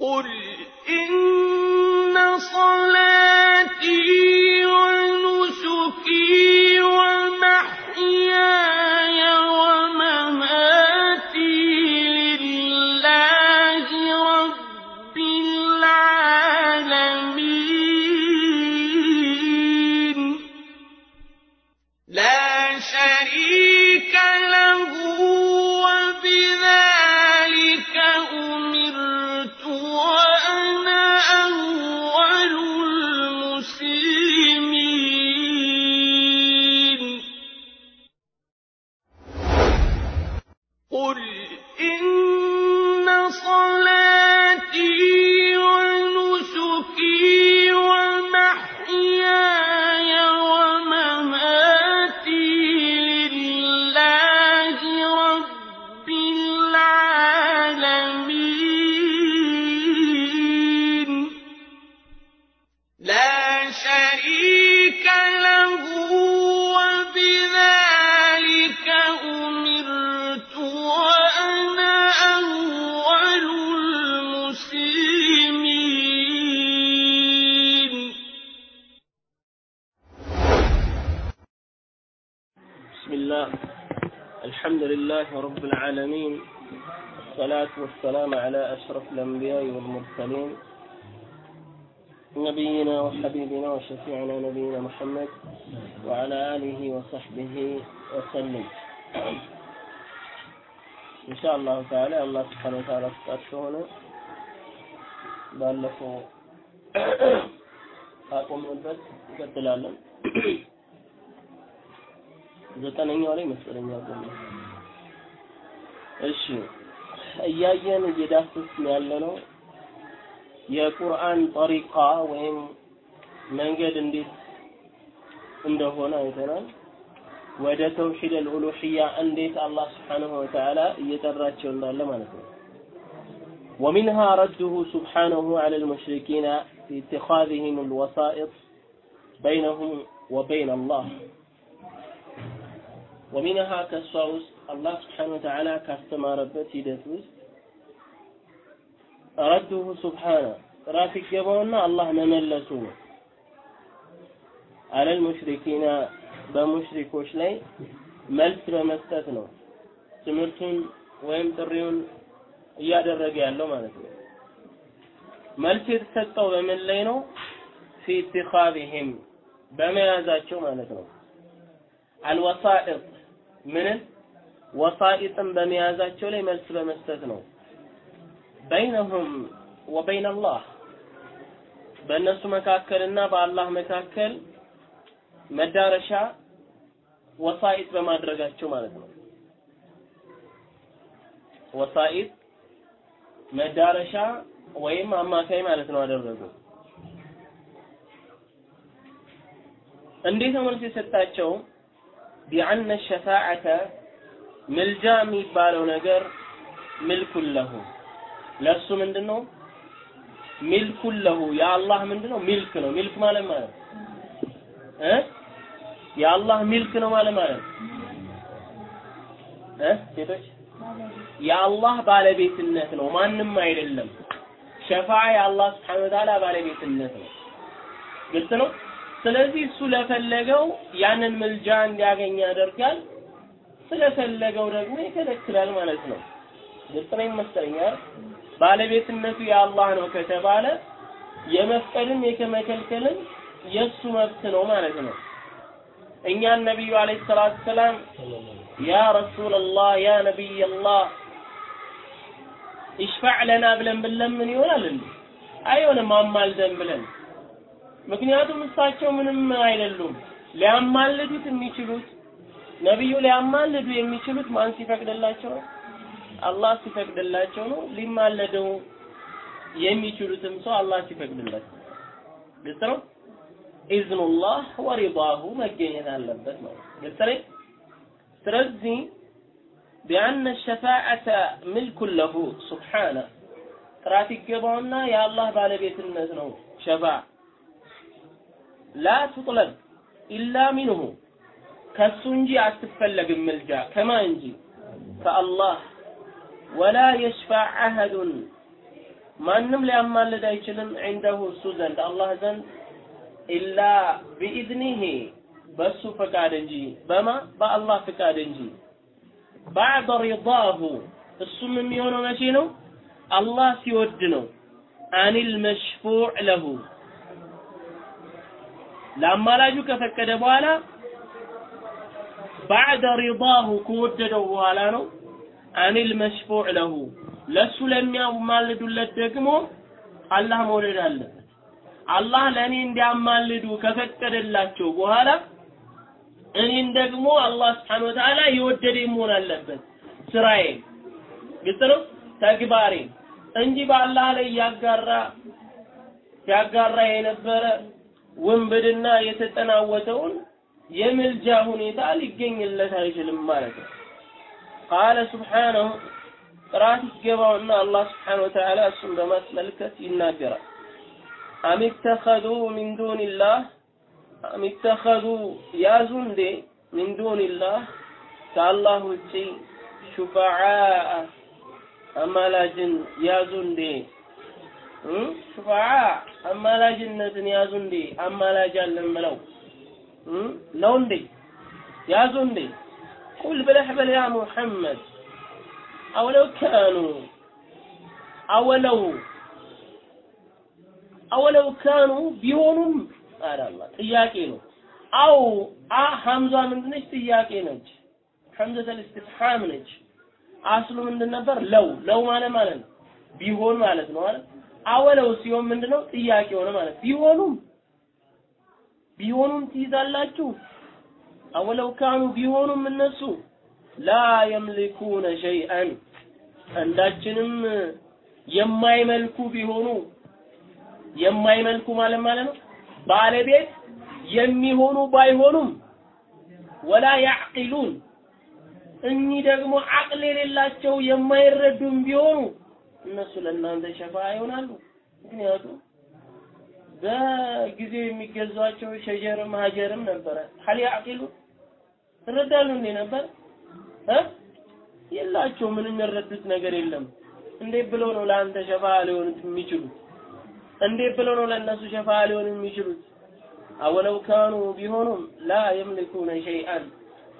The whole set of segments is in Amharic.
قل إن وحبيبنا وشفيعنا نبينا محمد وعلى آله وصحبه وسلم إن شاء الله تعالى الله سبحانه وتعالى فقط ባለፈው ካቆምንበት እንቀጥላለን። ዘጠነኛው ላይ መሰለኝ ያቆም እሺ እያየን እየዳሰስን ያለ ነው የቁርአን ጠሪቃ ወይም መንገድ እንዴት እንደሆነ አይተናል። ወደ ተውሂድ አልኡሉሂያ እንዴት አላህ ስብሓነሁ ወተዓላ እየጠራቸው እንዳለ ማለት ነው። ومنها رده سبحانه على المشركين في اتخاذهم الوسائط بينهم وبين الله ومنها كالصوص الله سبحانه وتعالى كاستمار بتيدت وسط رده سبحانه رافق جبونا الله مملسوه አለል ሙሽሪኪና በሙሽሪኮች ላይ መልስ በመስጠት ነው ትምህርቱን ወይም ጥሪውን እያደረገ ያለው ማለት ነው። መልስ የተሰጠው በምን ላይ ነው? ፊ ኢትኻዚህም በመያዛቸው ማለት ነው። አልወሳኢጥ ምንን ወሳኢጥን በመያዛቸው ላይ መልስ በመስጠት ነው። በይነሁም ወበይነላህ በእነሱ መካከልና በአላህ መካከል መዳረሻ ወሳኢጥ በማድረጋቸው ማለት ነው። ወሳኢጥ መዳረሻ ወይም አማካይ ማለት ነው አደረጉ። እንዴት ነው መልስ የሰጣቸው? ቢአነ ሸፋዓተ ምልጃ የሚባለው ነገር ሚልኩን ለሁ ለሱ ምንድን ነው? ሚልኩን ለሁ የአላህ ምንድን ነው? ሚልክ ነው። ሚልክ ማለት ማለት እ የአላህ ሚልክ ነው ማለት ማለት እ ሴቶች የአላህ ባለቤትነት ነው፣ ማንም አይደለም። ሸፋ የአላህ ስብሐነ ወተዓላ ባለቤትነት ነው። ግልጽ ነው። ስለዚህ እሱ ለፈለገው ያንን ምልጃ እንዲያገኝ ያደርጋል፣ ስለፈለገው ደግሞ ይከለክላል ማለት ነው። ግልጽ ነው ይመስለኛል። ባለቤትነቱ የአላህ ነው ከተባለ የመፍቀድም የከመከልከልም የእሱ መብት ነው ማለት ነው። እኛን ነቢዩ አለይሂ ሰላቱ ሰላም ያ ረሱለላህ ያ ነቢይላህ ኢሽፋዕ ለና ብለን ብንለምን ይሆናል እንዴ? አይሆንም። አማልደን ብለን ምክንያቱም እሳቸው ምንም አይደሉም። ሊያማልዱት የሚችሉት ነቢዩ ሊያማልዱ የሚችሉት ማን ሲፈቅድላቸው ነው? አላህ ሲፈቅድላቸው ነው። ሊማለደው የሚችሉትም ሰው አላህ ሲፈቅድላቸው ግልጽ ነው። ኢዝኑላህ ወሪዳሁ መገኘት አለበት ነው። ግልጽ ስለዚህ ቢአነ ሸፋዓተ ሚልኩን ለሁ ሱብሓነ ጥራት ይገባውና የአላህ ባለቤትነት ነው ሸፋ። ላ ትጥለብ ኢላ ሚንሁ ከሱ እንጂ አትፈለግም ምልጃ ከማ እንጂ ከአላህ። ወላ የሽፋዕ አሀዱን ማንም ሊያማልድ አይችልም። ዒንደሁ እሱ ዘንድ አላህ ዘንድ ኢላ ቢኢዝኒሂ በሱ ፈቃድ እንጂ በማ በአላህ ፈቃድ እንጂ ባዕደ ሪዳሁ እሱም የሚሆነው መቼ ነው አላህ ሲወድ ነው አኒል መሽፉዕ ለሁ ለአማላጁ ከፈቀደ በኋላ ባዕደ ሪዳሁ ከወደደው በኋላ ነው አኒል መሽፉዕ ለሁ ለሱ ለሚያማልዱለት ደግሞ አላህ መውደድ አለበት አላህ ለእኔ እንዲያማልዱ ከፈቀደላቸው በኋላ እኔን ደግሞ አላህ ስብሐነ ወተዓላ የወደደ መሆን አለበት። ስራዬ ግልጽ ነው? ተግባሬ እንጂ በአላህ ላይ ያጋራ ያጋራ የነበረ ውንብድና የተጠናወተውን የምልጃ ሁኔታ ሊገኝለት አይችልም ማለት ነው። ቃለ ስብሓነሁ ጥራት ይገባውና አላህ سبحانه وتعالى እሱን በማስመልከት ይናገራል أم اتخذوا من دون الله أم اتخذوا ያዙ እንዴ من دون الله ከአላህ ውጪ شفعاء አማላጅን ያዙ እንዴ شفعاء አማላጅነትን ያዙ እንዴ አማላጅ አለን ብለው ነው እንዴ ያዙ እንዴ ቁል ብለህ በል ያ ሙሐመድ አወለው ካኑ አወለው አወለው ካኑ ቢሆኑም አለ ጥያቄ ነው። አው አ ሐምዛ ምንድነች? ጥያቄ ነች። ሐምዘተል ኢስቲፍሃም ነች። አስሉ ምንድን ነበር? ለው። ለው ማለት ማለት ነው። ቢሆን ማለት ነው አይደል አወለው ሲሆን ምንድነው? ጥያቄ ሆነ ማለት። ቢሆኑም ቢሆኑም ትይዛላችሁ። አወለው ካኑ ቢሆኑም እነሱ ላ የምሊኩነ ሸይአን አንዳችንም የማይመልኩ ቢሆኑ የማይመልኩ ማለት ማለት ነው። ባለቤት የሚሆኑ ባይሆኑም ወላ ያዕቂሉን እኚህ ደግሞ አቅል የሌላቸው የማይረዱም ቢሆኑ እነሱ ለእናንተ ሸፋ ይሆናሉ። ምክንያቱም በጊዜው የሚገዟቸው ሸጀርም ሀጀርም ነበረ። ሀል ያዕቂሉ ትረዳሉ እንዴ ነበር? እ? የላቸው ምንም የረዱት ነገር የለም። እንዴት ብለው ነው ለአንተ ሸፋ ሊሆኑት የሚችሉት እንዴት ብለው ነው ለእነሱ ሸፋ ሊሆኑ የሚችሉት? አወለው ካኑ ቢሆኑም ላ የምልኩነ ሸይአን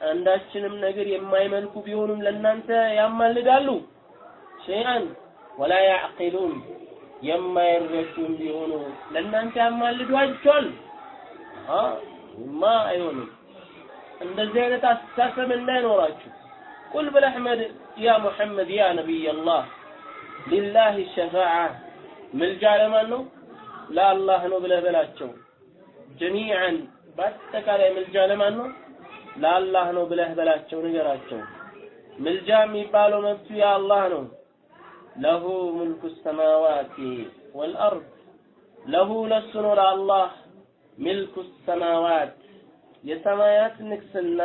አንዳችንም ነገር የማይመልኩ ቢሆኑም ለእናንተ ያማልዳሉ። ሸይአን ወላ ያዕቂሉን የማይረዱም ቢሆኑ ለእናንተ ያማልዷቸዋል። ማ አይሆንም። እንደዚህ አይነት አስተሳሰብ እንዳይኖራችሁ። ቁል ብለሕመድ ያ ሙሐመድ ያ ነቢይ አላህ ሊላህ ሸፋዓ ምልጃ ለማን ነው? ለአላህ ነው ብለህ በላቸው። ጀሚዓን በአጠቃላይ ምልጃ ለማን ነው? ለአላህ ነው ብለህ በላቸው ንገራቸው። ምልጃ የሚባለው መብቱ የአላህ ነው። ለሁ ሙልኩ ሰማዋት ወልአርድ። ለሁ ለሱ ነው ለአላህ ሚልኩ ሰማዋት። የሰማያት ንግስና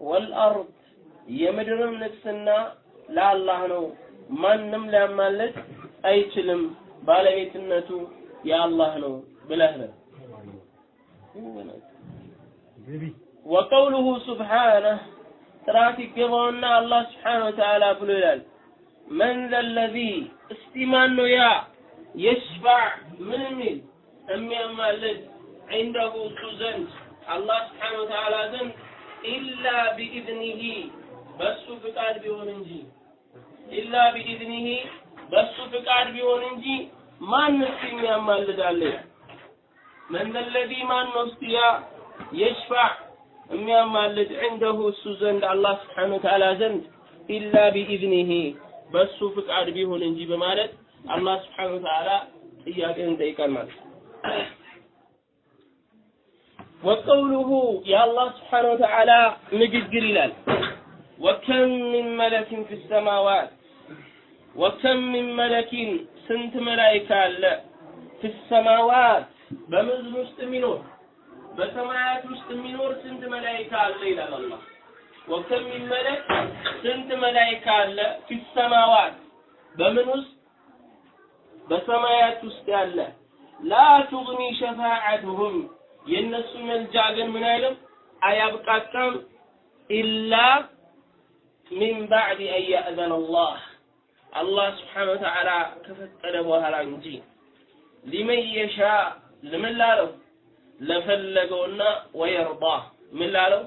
ወልአርድ። የምድርም ንግስና ለአላህ ነው። ማንም ሊያማልድ አይችልም ባለቤትነቱ የአላህ ነው ብለህ ነው? ወቀውሉሁ ሱብሓነህ ጥራት ይገባውና አላህ ስብሓነ ወተዓላ ብሎ ይላል። መን ዘለዚ እስቲ ማን ነው ያ? የሽፋዕ ምን የሚል? የሚያማልድ ዒንደሁ እሱ ዘንድ አላህ ስብሓነ ወተዓላ ዘንድ ኢላ ቢኢዝኒሂ በሱ ፍቃድ ቢሆን እንጂ። ኢላ ቢኢዝኒሂ በሱ ፍቃድ ቢሆን እንጂ ማን እስቲ የሚያማልዳለ መን ማን ነው እስቲ የሚያማልድ ዒንደሁ እሱ ዘንድ አላህ ስብሓነ ወተዓላ ዘንድ? ኢላ ቢኢዝኒሂ በሱ ፍቃድ ቢሆን እንጂ በማለት አላህ ስብሓነ ወተዓላ ጥያቄን ይጠይቃል ማለት ወቀውሉሁ የአላህ ስብሓነ ወተዓላ ንግግር ይላል። وكم من ملك في السماوات وكم من ملك ስንት መላይካ አለ? في السماوات በምድር ውስጥ የሚኖር በሰማያት ውስጥ የሚኖር ስንት መላይካ አለ ይላል አላህ። وكم من ملك ስንት መላይካ አለ? في السماوات በምን ውስጥ? በሰማያት ውስጥ ያለ። لا تغني شفاعتهم የእነሱ መልጃ ግን ምን አይልም? አያብቃቃም ኢላ ሚን ባዕድ አን ያእዘን አላህ አላህ ስብሓነ ወተዓላ ከፈቀደ በኋላ እንጂ ሊመን የሻ ለምን ላለው ለፈለገውና ወየርዳ ምን ላለው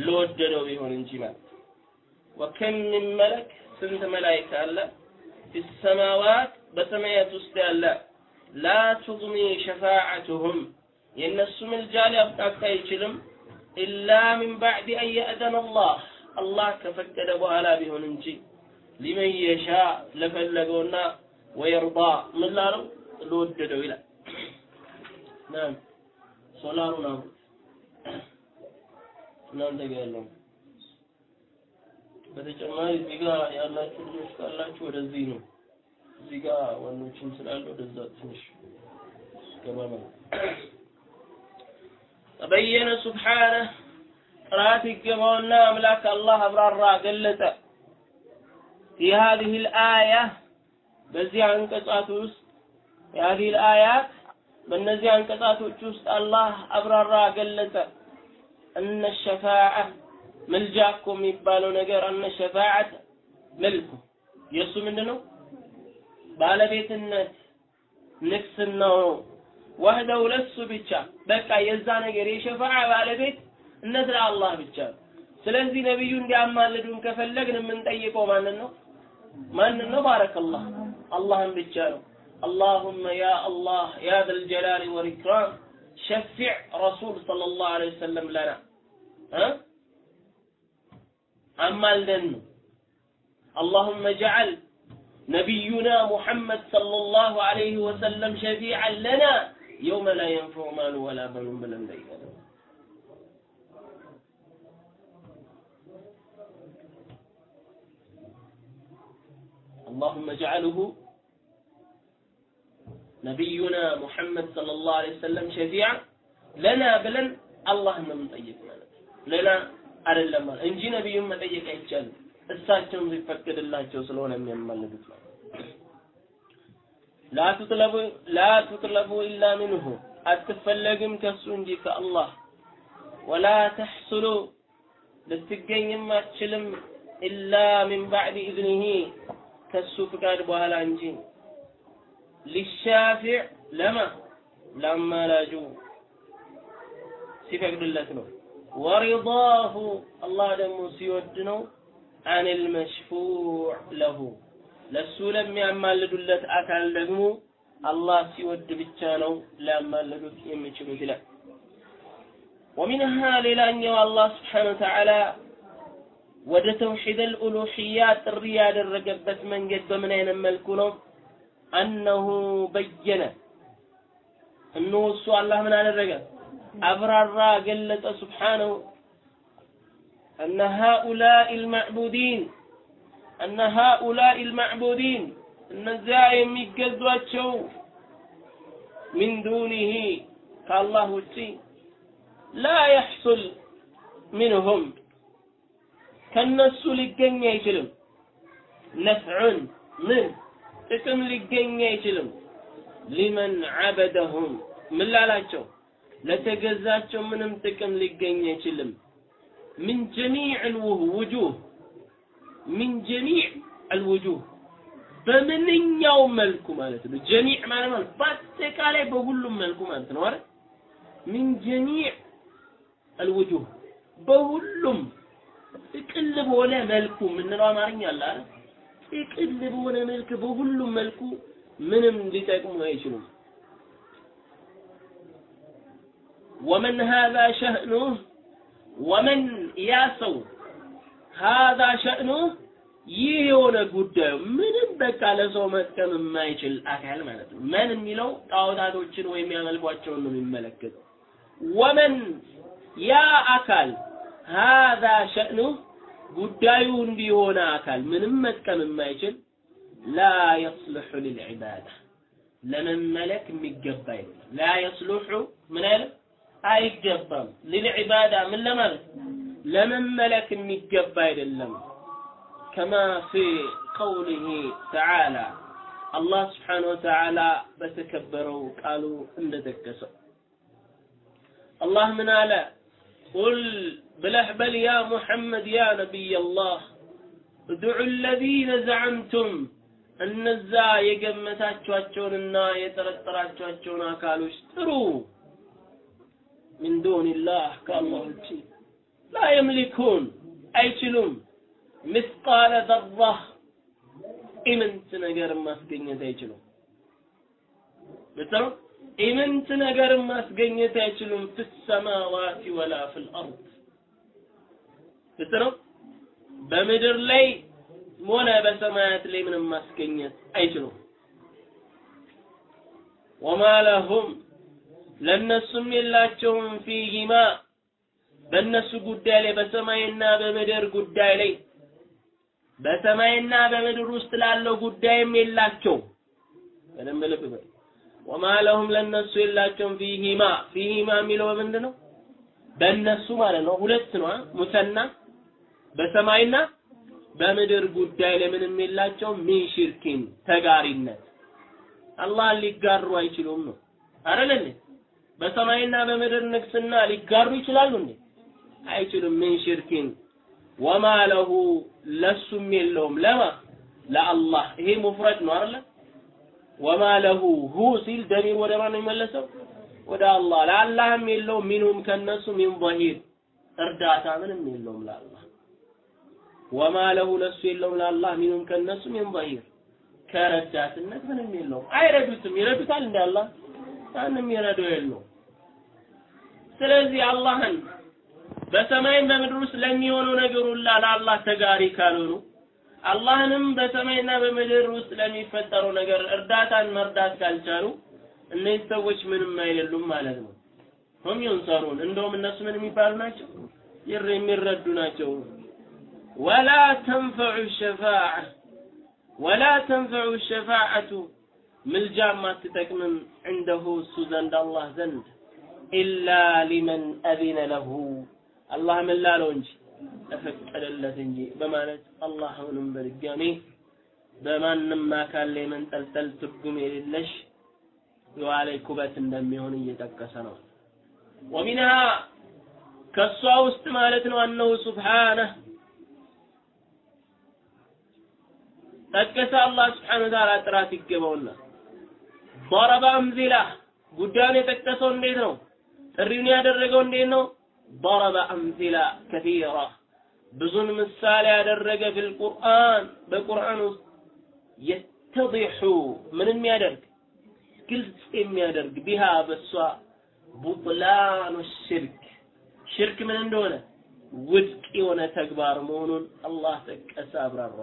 ለወደደው ቢሆን እንጂ ማለት ወከም ምን መለክ ስንት መላይካ አለ ፊሰማዋት በሰማያት ውስጥ ያለ ላ ቱግኒ ሸፋዓቱሁም የእነሱ ምልጃ ሊያብቃቃ አይችልም ኢላ ሚን ባዕድ አን የእዘነ አላህ አላህ ከፈቀደ በኋላ ቢሆን እንጂ ሊመን የሻ ለፈለገውና ወየርዳ ምን ላለው? ለወደደው ይላል። ናም ሶላሩን አብሩት እናንተ ጋር ያለው በተጨማሪ እዚህ ጋር ያላችሁ ልጆች ካላችሁ ወደዚህ ነው። እዚህ ጋር ወንዶችም ስላለ ወደዛ ትንሽ ገባ ማለት ተበየነ ሱብሓነህ ጥራት ይገባውና አምላክ አላህ አብራራ ገለጸ في هذه الآية በዚህ አንቀጻት ውስጥ هذه الآيات በእነዚህ አንቀጻቶች ውስጥ አላህ አብራራ ገለጸ እነ ሸፋዓ ምልጃ እኮ የሚባለው ነገር እነ ሸፋዓት መልኩ የእሱ ምንድን ነው ባለቤትነት ንግስናው ነው ወህደው ለሱ ብቻ በቃ የዛ ነገር የሸፋዓ ባለቤት እነት ለአላህ ብቻ ነው ስለዚህ ነቢዩ እንዲያማልዱን ከፈለግን የምንጠይቀው ማንን ነው ማንን ነው ባረከላህ አላህን ብቻ ነው اللهم يا الله يا ذا الجلال والإكرام شفع رسول صلى الله عليه وسلم لنا ها أما لن اللهم اجعل نبينا محمد صلى الله عليه وسلم شفيعا لنا يوم لا ينفع مال ولا بنون بلن اللهم اجعله نبينا محمد صلى الله عليه وسلم شفيعا لنا بلن الله ነው የምንጠይቅ ማለት ሌላ አይደለም ማለት እንጂ ነብዩን መጠየቅ አይቻልም እሳቸውም ሊፈቀድላቸው ስለሆነ የሚያማልዱት ነው ላ ትጥለቡ ላ ትጥለቡ ኢላ ሚንሁ አትፈለግም ከሱ እንጂ ከአላህ ወላ ተሕሱሉ ልትገኝም አትችልም ኢላ ሚን ባዕድ ኢዝኒሂ ከሱ ፍቃድ በኋላ እንጂ። ሊሻፊዕ ለማ ለአማላጁ ሲፈቅድለት ነው። ወሪዳሁ አላህ ደግሞ ሲወድ ነው። አኒል መሽፉዕ ለሁ ለሱ ለሚያማልዱለት አካል ደግሞ አላህ ሲወድ ብቻ ነው ሊያማልዱት የሚችሉት ይላል። ወሚንሃ ሌላኛው አላህ ስብሓነ ወተዓላ ወደ ተውሒድ አልኡሉሕያ ጥሪ ያደረገበት መንገድ በምን አይነት መልኩ ነው? አነሁ በየነ እነሆ እሱ አላህ ምን አደረገ? አብራራ ገለጸ ስብሓነሁ أن هؤلاء المعبودين أن هؤلاء المعبودين እነዚያ የሚገዟቸው من دونه ከአላህ ውጪ لا يحصل منهم ከነሱ ሊገኝ አይችልም። ነፍዑን ምን ጥቅም ሊገኝ አይችልም። ሊመን ዓበደሁም ምን ላላቸው ለተገዛቸው ምንም ጥቅም ሊገኝ አይችልም። ምን ጀሚዕ ልውጁህ ምን ጀሚዕ አልውጁህ በምንኛው መልኩ ማለት ነው። ጀሚዕ ማለት ማለት በአጠቃላይ በሁሉም መልኩ ማለት ነው አይደል? ምን ጀሚዕ አልውጁህ በሁሉም ቅል በሆነ መልኩ የምንለው አማርኛ አለ አይደል? ቅል በሆነ መልክ በሁሉም መልኩ ምንም ሊጠቅሙ አይችሉም። ወመን ሃዛ ሸእኑህ ወመን ያ ሰው ሃዛ ሸእኑህ ይህ የሆነ ጉዳዩ ምንም በቃ ለሰው መጥቀም የማይችል አካል ማለት ነው። መን የሚለው ጣዖታቶችን ወይም ያመልኳቸውን ነው የሚመለከተው። ወመን ያ አካል ሃዛ ሸእኑህ ጉዳዩ እንዲሆነ አካል ምንም መጥቀም የማይችል ላ የስልሑ ልልዕባዳ ለመመለክ የሚገባ አይደለም። ላ የስልሑ ምን አይልም አይገባም። ልልዕባዳ ምን ለማለት ለመመለክ የሚገባ አይደለም። ከማ ፊ ቀውሊሂ ተዓላ አላህ ስብሓነሁ ወተዓላ በተከበረው ቃሉ እንደጠቀሰው አላህ ምን አለ ቁል ብለህ በል ያ ሙሐመድ ያ ነቢይላህ እድዑ ለዚነ ዘዐምቱም እነዛ የገመታችኋቸውንና የጠረጠራችኋቸውን አካሎች ጥሩ። ሚን ዱንላህ ከአላህ ውጪ ላ የምሊኩን አይችሉም። ምስቃለ ዘራህ ኢምንት ነገር ማስገኘት አይችሉም። ብጥሩ ኢምንት ነገር ማስገኘት አይችሉም። في السماوات ولا في الأرض ግልጽ በምድር ላይ ሆነ በሰማያት ላይ ምንም ማስገኘት አይችሉም። وما لهم ለነሱም የላቸውም فيهما በእነሱ ጉዳይ ላይ በሰማይና በምድር ጉዳይ ላይ በሰማይና በምድር ውስጥ ላለው ጉዳይም የላቸው በደንብ ልብ በል። ወማ ለነሱ የላቸውም ፊሂማ ፊሂማ የሚለው ምንድን ነው በእነሱ ማለት ነው። ሁለት ነው ሙሰና በሰማይና በምድር ጉዳይ ላይ ምንም የላቸው ሚን ሽርኪን ተጋሪነት አላህን ሊጋሩ አይችሉም ነው አይደል በሰማይና በምድር ንግስና ሊጋሩ ይችላሉ እንዴ አይችሉም ምን ሽርኪን ወማ ለሁ ለሱም የለውም ለማ ለአላህ ይሄ ሙፍረድ ነው አይደለ ወማ ለሁ ሁ ሲል ደሚር ወደ ማን ነው የሚመለሰው ወደ አላህ ለአላህም የለውም ሚንሁም ከነሱ ሚን ظهير እርዳታ ምንም የለውም ለአላህ ወማ ለሁ ለሱ የለውም ለአላህ ሚኑም ከነሱም የምባሂር ከረዳትነት ምንም የለውም። አይረዱትም። ይረዱታል እንደ አላህ ማንም ይረዳው የለው። ስለዚህ አላህን በሰማይም በምድር ውስጥ ለሚሆነው ነገር ሁላ ለአላህ ተጋሪ ካልሆኑ አላህንም በሰማይና በምድር ውስጥ ለሚፈጠረው ነገር እርዳታን መርዳት ካልቻሉ እነዚህ ሰዎች ምንም አይደሉም ማለት ነው። ሁም ዩንሰሩን እንደውም እነሱ ምን የሚባሉ ናቸው? ይር የሚረዱ ናቸው። ወላ ተንፈዑ ሸፋዓ ወላ ተንፈዑ ሸፋዓቱ ምልጃም አትጠቅምም ዐንደሁ እሱ ዘንድ አላህ ዘንድ ኢላ ሊመን አዚነ ለሁ አላህ ምን ላለው እንጂ ለፈቀደለት እንጂ በማለት አላህ አሁንም በድጋሜ በማንም አካል ላይ መንጠልጠል ትርጉም የሌለሽ የዋላይ ኩበት እንደሚሆን እየጠቀሰ ነው። ወሚንሃ ከእሷ ውስጥ ማለት ነው አነሁ ሱብሓነህ ጠቀሰ አላህ ስብሐነ ወተዓላ ጥራት ይገባውና ባረባ أمثلة ጉዳዩን የጠቀሰው እንዴት ነው? ጥሪውን ያደረገው እንዴት ነው? ضرب አምዚላ كثيرة ብዙን ምሳሌ ያደረገ ፊልቁርአን በቁርአን ውስጥ የተضح ምን የሚያደርግ ግልጽ የሚያደርግ ቢሃ በሷ ቡጥላኑ ሽርክ ሽርክ ምን እንደሆነ ውድቅ የሆነ ተግባር መሆኑን አላህ ጠቀሰ አብራራ።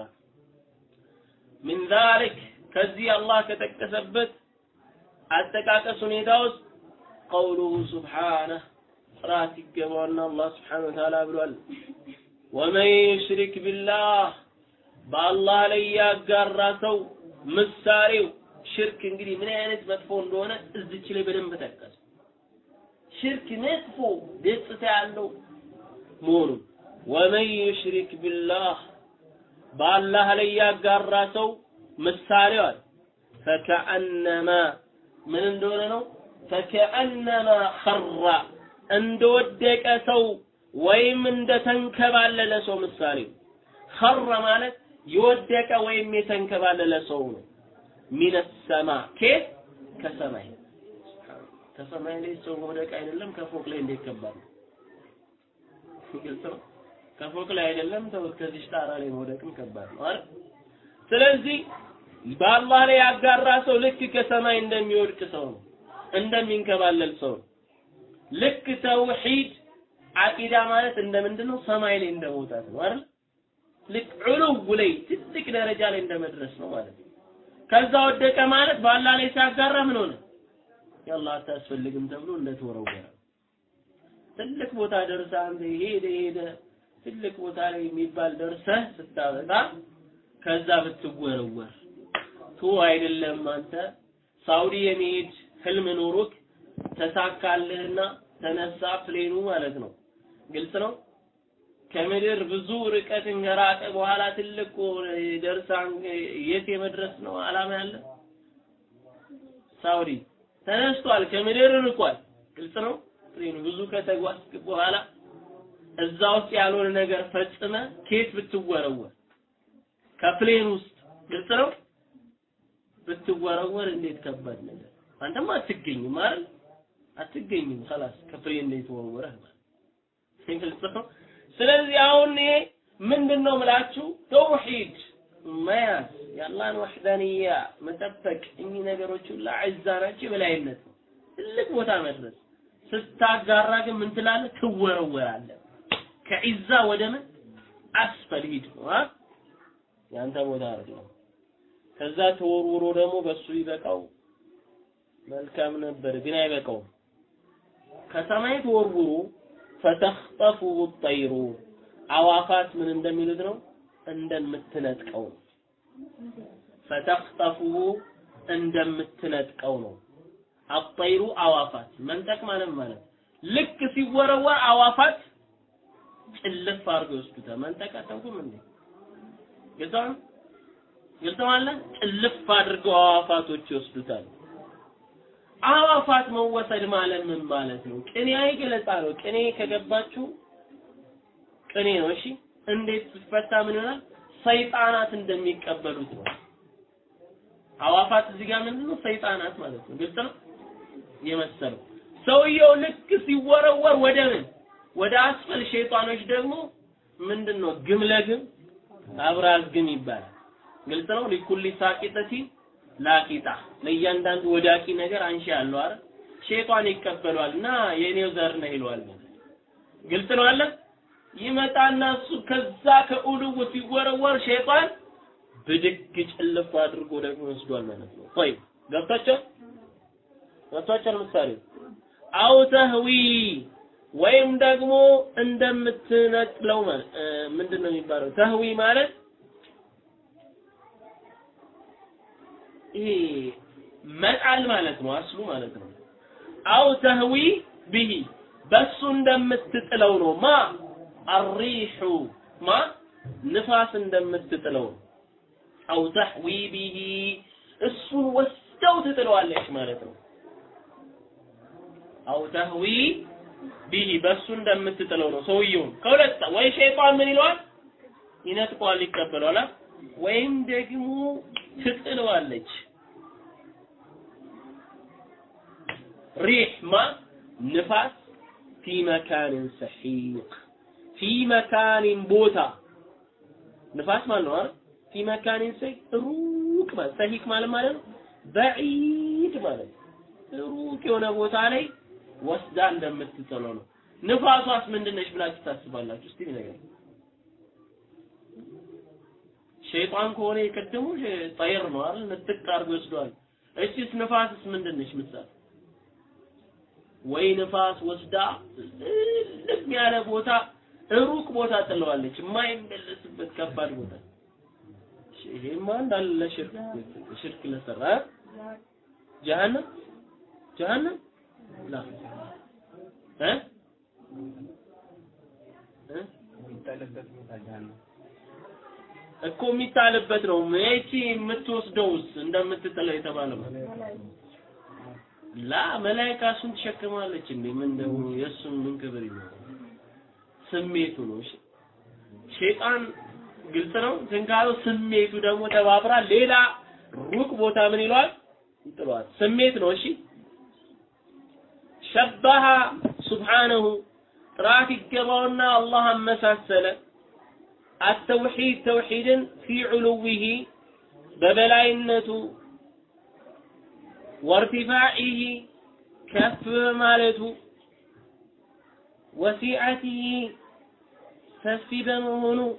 ሚን ዛሊክ? ከዚህ አላህ ከጠቀሰበት አጠቃቀስ ሁኔታ ውስጥ ቀውሉሁ ሱብሓነህ ጥራት ይገባውና አላህ ስብሓነሁ ወተዓላ ብሏል። ወመን ዩሽሪክ ቢላህ በአላህ ላይ ያጋራ ሰው ምሳሌው ሽርክ እንግዲህ ምን አይነት መጥፎ እንደሆነ እዚች ላይ በደንብ ተጠቀሰ። ሽርክ መጥፎ ገጽታ ያለው መሆኑን። ወመን ዩሽሪክ ቢላህ በአላህ ላይ ያጋራ ሰው ምሳሌው አለ። ፈከአነማ ምን እንደሆነ ነው? ፈከአነማ ኸራ እንደወደቀ ሰው ወይም እንደተንከባለለ ሰው ምሳሌው ኸረ ማለት የወደቀ ወይም የተንከባለለ ሰው ነው። ሚነ ሰማ ኬት ከሰማይ። ከሰማይ ላይ ሰው መውደቅ አይደለም ከፎቅ ላይ እንዴት ነው። ግልጽ ነው ከፎቅ ላይ አይደለም ተው ከዚህ ጣራ ላይ መውደቅም ከባድ ነው አይደል? ስለዚህ በአላህ ላይ ያጋራ ሰው ልክ ከሰማይ እንደሚወድቅ ሰው ነው እንደሚንከባለል ሰው ነው። ልክ ተውሂድ አቂዳ ማለት እንደምንድን ነው ሰማይ ላይ እንደመውጣት ነው አይደል? ልክ علو ላይ ትልቅ ደረጃ ላይ እንደመድረስ ነው ማለት ነው። ከዛ ወደቀ ማለት በአላህ ላይ ሲያጋራ ምን ሆነ? የአላህ አታስፈልግም ተብሎ እንደተወረወረ። ትልቅ ቦታ ደርሰህ አንተ ሄደ ሄደ ትልቅ ቦታ ላይ የሚባል ደርሰህ ስታበቃ ከዛ ብትወረወር። ቱ አይደለም አንተ ሳውዲ የመሄድ ህልም ኖሮክ ተሳካልህና ተነሳ plane ኡ ማለት ነው። ግልጽ ነው? ከምድር ብዙ ርቀትን ከራቀ በኋላ ትልቅ ደርሳ የት የመድረስ ነው አላማ ያለ ሳውዲ ተነስቷል ከምድር ርቋል። ግልጽ ነው? plane ኡ ብዙ ከተጓዝክ በኋላ እዛ ውስጥ ያልሆነ ነገር ፈጽመ ኬት ብትወረወር ከፕሌን ውስጥ ግልጽ ነው ብትወረወር እንዴት ከባድ ነገር አንተም አትገኝም አይደል አትገኝም خلاص ከፍሬ እንዴት ወረወረህ ግልጽ ነው ስለዚህ አሁን ይሄ ምንድን ነው ምላችሁ ተውሂድ መያዝ የአላህን ወሕዳንያ መጠበቅ እኚህ ነገሮች ሁላ ዒዛ ናቸው የበላይነት ነው ትልቅ ቦታ መድረስ ስታጋራ ግን ምን ትላለህ ትወረወራለህ ከዒዛ ወደ ምን? አስፈል ሂድ። ያንተ ቦታ አይደለም። ከዛ ተወርውሮ ደግሞ በሱ ይበቃው። መልካም ነበር ግን አይበቃውም። ከሰማይ ተወርውሮ ፈተኽጠፉሁ ጠይሩ አዋፋት ምን እንደሚሉት ነው? እንደምትነጥቀው ፈተኽጠፉሁ እንደምትነጥቀው ነው። አጠይሩ አዋፋት። መንጠቅ ማለት ማለት ልክ ሲወረወር አዋፋት ጭልፍ አድርገው ይወስዱታል መንጠቅ አታውቁም እንዴ ግልጽ ነው ጭልፍ አድርገው አዋፋቶች ይወስዱታል አዋፋት መወሰድ ማለት ምን ማለት ነው? ቅኔያዊ ገለጻ ነው። ቅኔ ከገባችሁ ቅኔ ነው። እሺ እንዴት ሲፈታ ምን ይሆናል? ሰይጣናት እንደሚቀበሉት ነው። አዋፋት እዚህ ጋር ምንድን ነው? ሰይጣናት ማለት ነው። ግልጽ ነው የመሰለው ሰውየው ልክ ሲወረወር ወደ ምን ወደ አስፈል ሸይጣኖች ደግሞ ምንድን ነው ግም ለግም አብራዝ ግም ይባላል። ግልጽ ነው። ሊኩሊ ሳቂጠቲ ላቂጣ። ለእያንዳንዱ ወዳቂ ነገር አንሺ ያለው አይደል? ሸይጣን ይቀበሏል እና የኔው ዘር ነው ይለዋል ግልጽ ነው አለ ይመጣና እሱ ከዛ ከኡሉው ሲወረወር ሸይጣን ብድግ ጭልፍ አድርጎ ደግሞ ወስዷል ማለት ነው። ወይ ገብታቸው ገብታቸው ምሳሌ አው ተህዊ ወይም ደግሞ እንደምትነጥለው ምንድን ነው የሚባለው? ተህዊ ማለት ይሄ መጣል ማለት ነው አስሉ ማለት ነው። አው ተህዊ ቢሂ በሱ እንደምትጥለው ነው። ማ? አሪሑ ማ? ንፋስ እንደምትጥለው። ነው አው ተህዊ ቢሂ እሱን ወስደው ትጥለዋለች ማለት ነው። አው ተህዊ ቢሂ በሱ እንደምትጥለው ነው ሰውየውን። ከሁለት ወይ ሸይጣን ምን ይለዋል? ይነጥቀዋል ይቀበለዋል። ወይም ደግሞ ትጥለዋለች። ሪህ ንፋስ ፊ መካንን ሰሒቅ። ፊ መካንን ቦታ። ንፋስ ማለት ነው አይደል? ፊ መካንን ሰሒቅ ሩቅ ማለት ሰሒቅ ማለት ማለት ነው በዒድ ማለት ሩቅ የሆነ ቦታ ላይ ወስዳ እንደምትጥለው ነው። ንፋሷስ ምንድነች ብላችሁ ታስባላችሁ? እስቲ ነገር ሸይጣን ከሆነ የቀደሙ ጠይር ነው አይደል? ንጥቅ አድርጎ ይወስደዋል። እቺስ ንፋስስ ምንድነች ምሳሌ ወይ ንፋስ ወስዳ ልም ያለ ቦታ ሩቅ ቦታ ጥለዋለች የማይመለስበት ከባድ ቦታ። ይሄማ እንዳለ ለሽርክ ሽርክ ለሰራ ጀሃነም? ጀሃነም ላ እ እኮ የሚጣልበት ነው። መቼ የምትወስደውስ እንደምትጥለው የተባለው ላ መላኢካ እሱን ትሸክማለች እንዴ? ምን ደግሞ የእሱን ምን ክብር ይኖረው? ስሜቱ ነው። እሺ ሸይጣን ግልጽ ነው። ትንካለው ስሜቱ ደግሞ ተባብራ ሌላ ሩቅ ቦታ ምን ይለዋል? ይጥለዋል። ስሜት ነው። እሺ شبه سبحانه. رات قبرنا الله مساسلة التوحيد توحيدا في علوه ببلاينته وارتفاعه كف مالته وسعته سفي بمهنو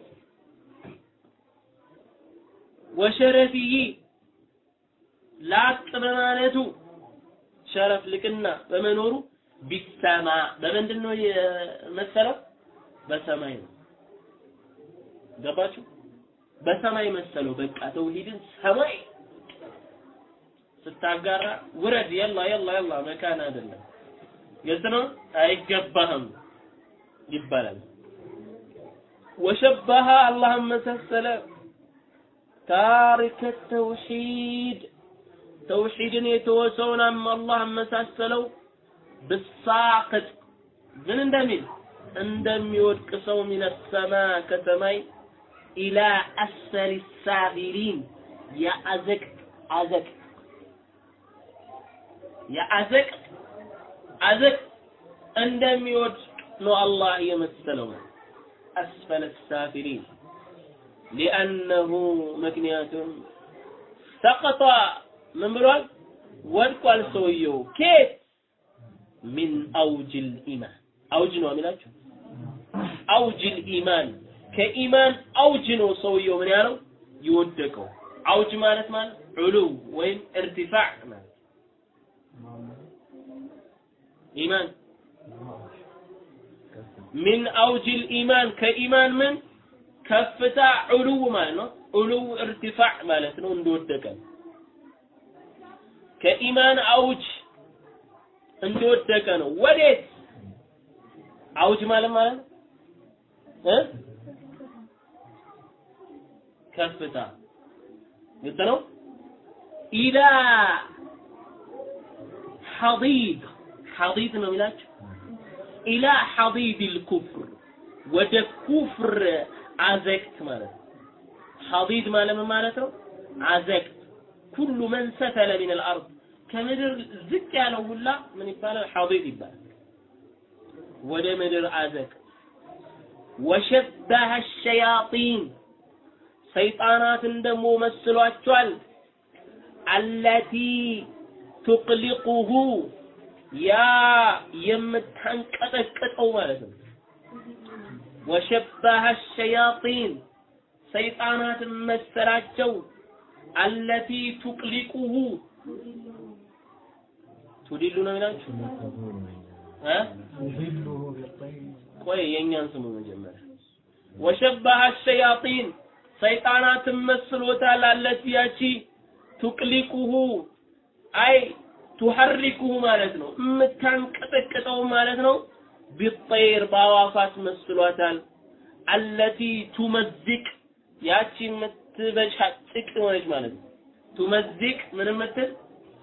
وشرفه لا بمالته ሸረፍ ልቅና በመኖሩ ቢሰማ በምንድን ነው የመሰለው? በሰማይ ነው። ገባችሁ? በሰማይ መሰለው። በቃ ተውሂድን ሰማይ ስታጋራ ውረድ። የላ የላ የላ መካን አይደለም። ግልጽ ነው? አይገባህም ይባላል። ወሸበሃ አላህን መሰሰለ። ታሪከ ተውሂድ ተውሂድን የተወሰውን አላህ መሳሰለው ብሳቅጥ ምን እንደሚል እንደሚወድቅ ሰው ሚነ ሰማ ከሰማይ ኢላ አስፈል ሳቢሊን የአዘቅት አዘቅ የአዘቅ አዘቅ እንደሚወድ ነው አላህ የመሰለው። አስፈለ ሳፊሊን ሊአነሁ ምክንያቱም ሰቀጠ ምን ብሏል? ወድቋል ሰውየው። ኬት من أوج الإيمان። أوج ነው የሚላችሁ? أوج الإيمان። ከኢማን أوج ነው ሰውየው ምን ያለው? የወደቀው። أوج ማለት ማለት علو ወይም ارتفاع ማለት ኢማን። من أوج الإيمان። ከኢማን ምን? ከፍታ علو ማለት ነው። ዑሉው እርቲፋዕ ማለት ነው። እንደወደቀ ከኢማን አውጅ እንደወደቀ ነው። ወዴት? አውጅ ማለት ማለት እ? ከፍታ። ግልጽ ነው? ኢላ ሐዲድ። ሐዲድ ነው የሚላቸው ኢላ ሐዲድ ልኩፍር ወደ ኩፍር አዘቅት ማለት ነው። ሐዲድ ማለት ማለት ነው? አዘቅት ኩሉ መን ሰፈለ ሚን አልአርድ ከምድር ዝቅ ያለው ሁላ ምን ይባላል ሐዲድ ይባላል ወደ ምድር አዘቅት ወሸበሀ ሸያጢን ሰይጣናትን ደግሞ መስሏቸዋል አለቲ ቱቅሊቁሁ ያ የምታንቀጠቅጠው ማለት ነው ወሸበሀ ሸያጢን ሰይጣናትን መሰላቸው አለቲ ቱቅሊቁሁ ቱዲሉ ነው ይላችሁ? እ? ቆይ የእኛን ስሙ መጀመሪያ። ወሸበሀ ሸያጢን ሰይጣናትን መስሎታል አለቲ ያቺ ቱቅሊቁሁ። አይ ቱሐሪኩሁ ማለት ነው። የምታንቀጠቅጠው ማለት ነው። ቢጠይር በአዋፋት መስሏታል። አለቲ ቱመዚቅ ያቺ የምትበጫጭቅ የሆነች ማለት ነው። ቱመዚቅ ምን የምትል?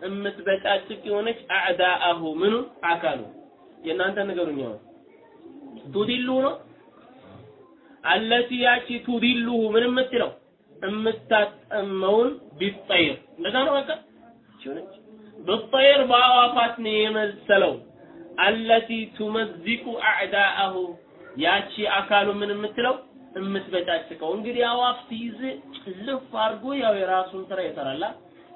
የምትበጫጭቅ የሆነች አዕዳአሁ ምኑ? አካሉ። የእናንተ ንገሩኝ አሁን። ቱዲሉ ነው? አለቲ ያቺ ቱዲሉሁ ምን የምትለው? የምታጠመውን ቢጠይር። እንደዛ ነው በቃ? ሲሆነች ብጠይር በአዋፋት ነው የመሰለው። አለቲ ቱመዚቁ አዕዳአሁ። ያቺ አካሉ ምን የምትለው የምትበጫጭቀው። እንግዲህ አዋፍ ሲይዝ ጭልፍ አድርጎ ያው የራሱን ስራ ይሰራላ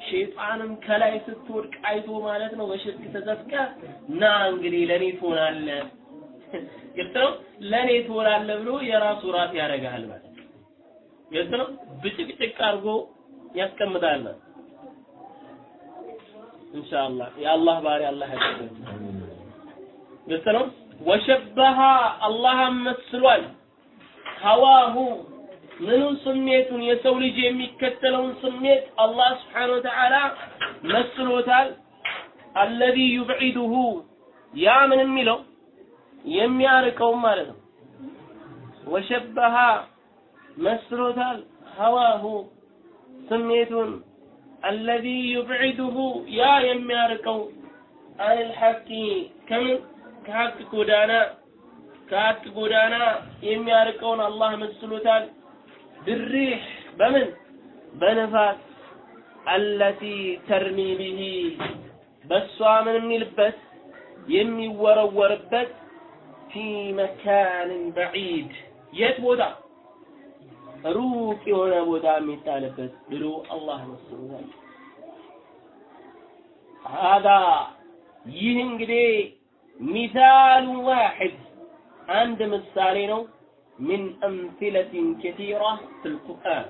ሸይጣንም ከላይ ስትወድቅ አይቶ ማለት ነው በሽርክ ተዘፍቀ። ና እንግዲህ ለኔ ትሆናለህ። ግልጽ ነው? ለኔ ትሆናለህ ብሎ የራሱ ራስ ያደርጋል ማለት ግልጽ ነው? ብጭቅጭቅ አድርጎ ያስቀምጣል ማለት ኢንሻአላህ። የአላህ ባሪ አላህ ያደርገን ግልጽ ነው? ወሸበሃ አላህ መስሏል ሀዋሁ ምኑን ስሜቱን የሰው ልጅ የሚከተለውን ስሜት አላህ ስብሓነ ወተዓላ መስሎታል። አለዚ ዩብዒዱሁ ያ ምን የሚለው? የሚያርቀውም ማለት ነው። ወሸበሃ መስሎታል። ሀዋሁ ስሜቱን አለዚ ዩብዒዱሁ ያ የሚያርቀው። አኒል ሐቂ ከምን? ከሐቅ ጎዳና ከሐቅ ጎዳና የሚያርቀውን አላህ መስሎታል። ብሪህ በምን? በነፋስ አለቲ ተርሚ ቢሂ በሷ ምን የሚልበት የሚወረወርበት ፊ መካንን በዒድ። የት ቦታ? ሩቅ የሆነ ቦታ የሚጣልበት ብሎ አላህ መስሎታል። ሀዛ ይህ እንግዲህ ሚሳሉ ዋሕድ አንድ ምሳሌ ነው من أمثلة كثيرة في القرآن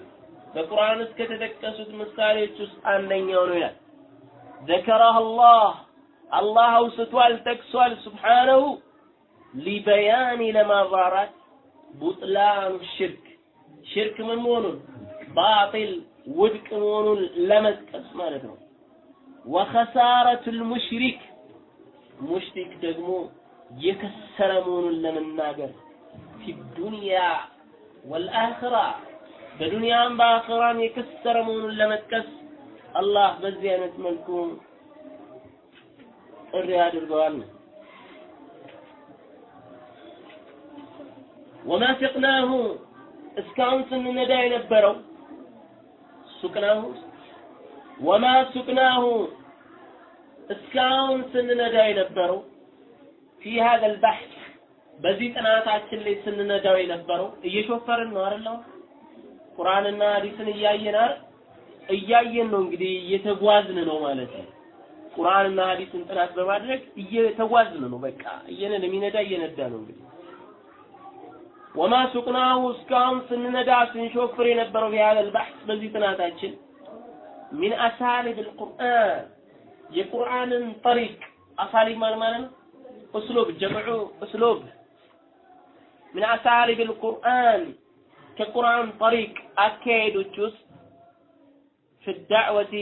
በቁርአን ውስጥ ከተጠቀሱት ምሳሌዎች ውስጥ አንደኛው ነው ይላል ذكرها الله አላህ አውስቷል ጠቅሷል ስብሓነሁ ሊበያን ለማብራራት ቡጥላኑ ሽርክ ሽርክ ምን መሆኑን ባጢል ውድቅ መሆኑን ለመጥቀስ ማለት ነው ወኸሳረት ልሙሽሪክ ሙሽሪክ ደግሞ የከሰረ መሆኑን ለመናገር ፊ ዱንያ ወልአኽራ በዱንያም በአኽራም የከሰረ መሆኑን ለመጥቀስ አላህ በዚህ አይነት መልኩ ጥሪ አድርገዋል። ወማ ስቅናሁ እስካሁን ስንነዳ የነበረው ሱቅናሁ ወማ ሱቅናሁ እስካሁን ስንነዳ የነበረው في هذا البحث በዚህ ጥናታችን ላይ ስንነዳው የነበረው እየሾፈርን ነው አይደል? ቁርአንና ሐዲስን እያየን አይደል? እያየን ነው እንግዲህ እየተጓዝን ነው ማለት ነው። ቁርአንና ሐዲስን ጥናት በማድረግ እየተጓዝን ነው። በቃ እየነን የሚነዳ እየነዳ ነው እንግዲህ ወማ ሱቅናሁ እስካሁን ስንነዳ ስንሾፍር የነበረው ቢያለል ባሕስ በዚህ ጥናታችን ሚን አሳሊብ አልቁርአን የቁርአንን ጠሪቅ አሳሊብ ማለት ነው እስሉብ ጀምዑ እስሉብ من አሳሊብ القرآن ከቁርአን ጠሪቅ አካሄዶች ውስጥ في الدعوة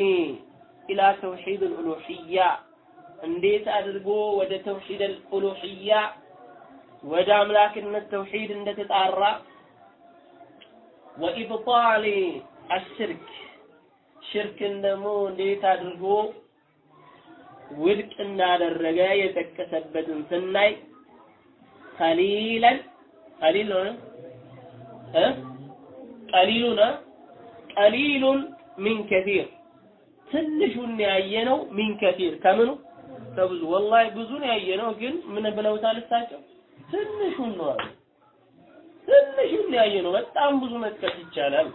إلى توحيد الألوهية እንዴት አድርጎ ወደ ተውሂድ الألوهية ወደ አምላክነት ተውሂድ እንደተጣራ ወኢብጣል አሽርክ ሽርክን ደግሞ እንዴት አድርጎ ውድቅ እንዳደረገ የጠቀሰበትን ስናይ ቀሊለን ቀሊል ነው እ? ቀሊሉን ቀሊሉን ሚን ከቲር ትንሹን ያየነው ሚን ከቲር ከምኑ? ከብዙ። ወላሂ ብዙን ያየነው ግን ምን ብለውታል እሳቸው? ትንሹን ነው። ትንሹን ያየነው። በጣም ብዙ መጥቀስ ይቻላል።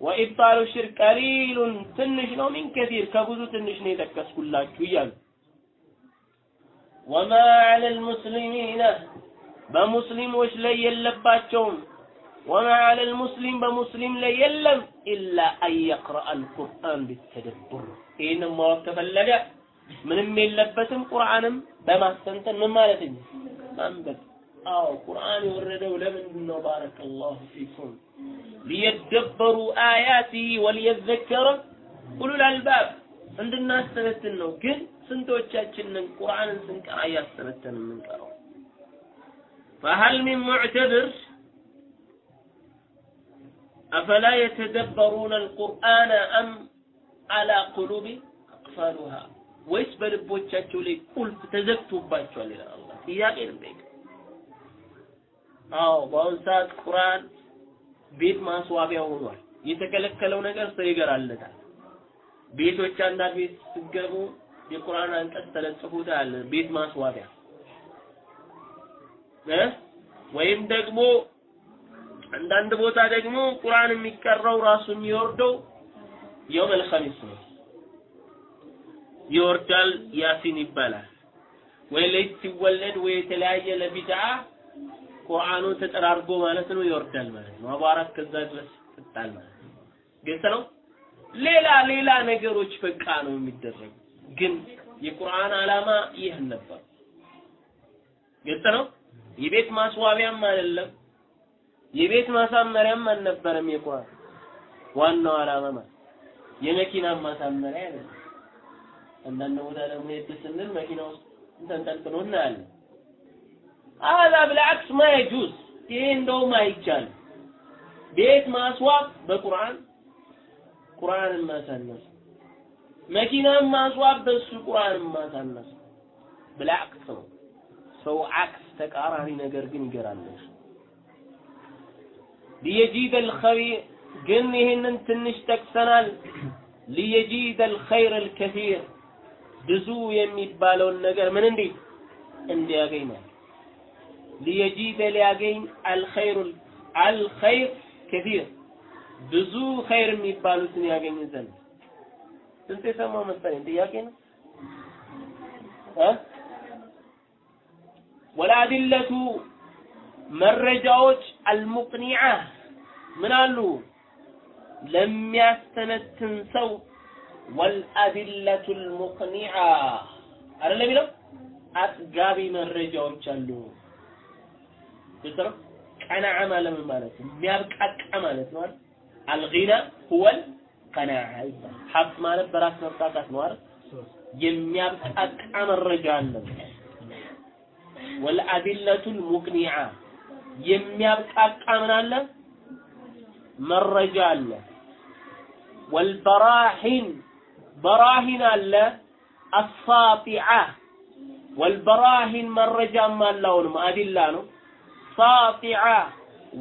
ወኢብጣሉ ሽርክ ቀሊሉን ትንሽ ነው ሚን ከቲር ከብዙ ትንሽ ነው የጠቀስኩላችሁ እያሉ። ወማ ዐለ ልሙስሊሚነ በሙስሊሞች ላይ የለባቸውም። ወማ ዐለ ልሙስሊም በሙስሊም ላይ የለም ኢላ አን የቅረአ አልቁርአን ቢተደቡር ይህንም ማወቅ ከፈለገ ምንም የለበትም ቁርአንም በማስተንተን ምን ማለት ነው? ማንበብ አዎ ቁርአን የወረደው ለምንድን ነው? ባረከላሁ ፊኩም ሊየደበሩ አያቲ ወሊየዘከረ ኡሉል አልባብ እንድናስተነትን ነው። ግን ስንቶቻችንን ቁርአንን ስንቀራ እያስተነተን የምንቀረው? ፈሀል ሚን ሙዕተብር አፈላ የተደበሩነ አልቁርአነ አም አላ ቁሉቢ አቅፋሉሃ ወይስ በልቦቻቸው ላይ ቁልፍ ተዘግቶባቸዋል ይላል አላህ። ጥያቄ ልጠይቅ አዎ በአሁኑ ሰዓት ቁርአን ቤት ማስዋቢያ ሆኗል። የተከለከለው ነገር ሰው ይገራለታል። ቤቶች አንዳንድ ቤት ስትገቡ የቁርአን አንቀጽ ተለጥፎታል። ቤት ማስዋቢያ እ ወይም ደግሞ አንዳንድ ቦታ ደግሞ ቁርአን የሚቀራው ራሱ የሚወርደው የውመል ኸሚስ ነው። ይወርዳል፣ ያሲን ይባላል። ወይ ልጅ ሲወለድ ወይ የተለያየ ለቢድዓ ቁርአኑ ተጠራርጎ ማለት ነው ይወርዳል ማለት ነው። አቧራት ከዛ ድረስ ይጣል ማለት ነው። ግልጽ ነው። ሌላ ሌላ ነገሮች በቃ ነው የሚደረጉ። ግን የቁርአን ዓላማ ይህ ነበር። ግልጽ ነው። የቤት ማስዋቢያም አይደለም፣ የቤት ማሳመሪያም አልነበረም። የቁርአን ዋናው ዓላማ ማለት የመኪና ማሳመሪያ አይደለም። አንዳንድ ቦታ ደግሞ ሄድ ስንል መኪና ውስጥ ተንጠልጥሎ እናያለን። هذا بالعكس ما يجوز ይሄ እንደውም አይቻልም። ቤት ማስዋብ በቁርአን ቁርአንን ማሳነስ፣ መኪናን ማስዋብ በሱ ቁርአንን ማሳነስ ብልዓክስ ነው። ሰው አክስ ተቃራኒ ነገር ግን ይገራል። ሊየጂደ አልኸይር ግን ይህንን ትንሽ ጠቅሰናል። ሊየጂደ አልኸይር አልከሲር ብዙ የሚባለውን ነገር ምን እንዲህ እንዲያገኝ ማለት ሊየጂደ ሊያገኝ አልኸይሩ አልኸይር ከሲር ብዙ ኸይር የሚባሉትን ያገኝ ዘንድ. ስንት የሰማው መሰለኝ? ጥያቄ ነው? እ? ወልአዲለቱ መረጃዎች አልሙቅኒዓ ምን አሉ? ለሚያስተነትን ሰው ወልአዲለቱ አልሙቅኒዓ አይደለም የሚለው? አጥጋቢ መረጃዎች አሉ። ግልጽ ቀናዓ ማለት ማለት? የሚያብቃቃ ማለት ነው አይደል? አልጊና ሁወል ቀናዓ ሀብት ማለት በራስ መብቃቃት ነው አይደል? የሚያብቃቃ መረጃ አለ። ወልአዲለቱል ሙቅኒዓ የሚያብቃቃ ምን አለ? መረጃ አለ። ወልበራሂን በራሂን አለ አሳጢዓ ወልበራሂን መረጃም አላውንም አዲላ ነው። ሳጢዓ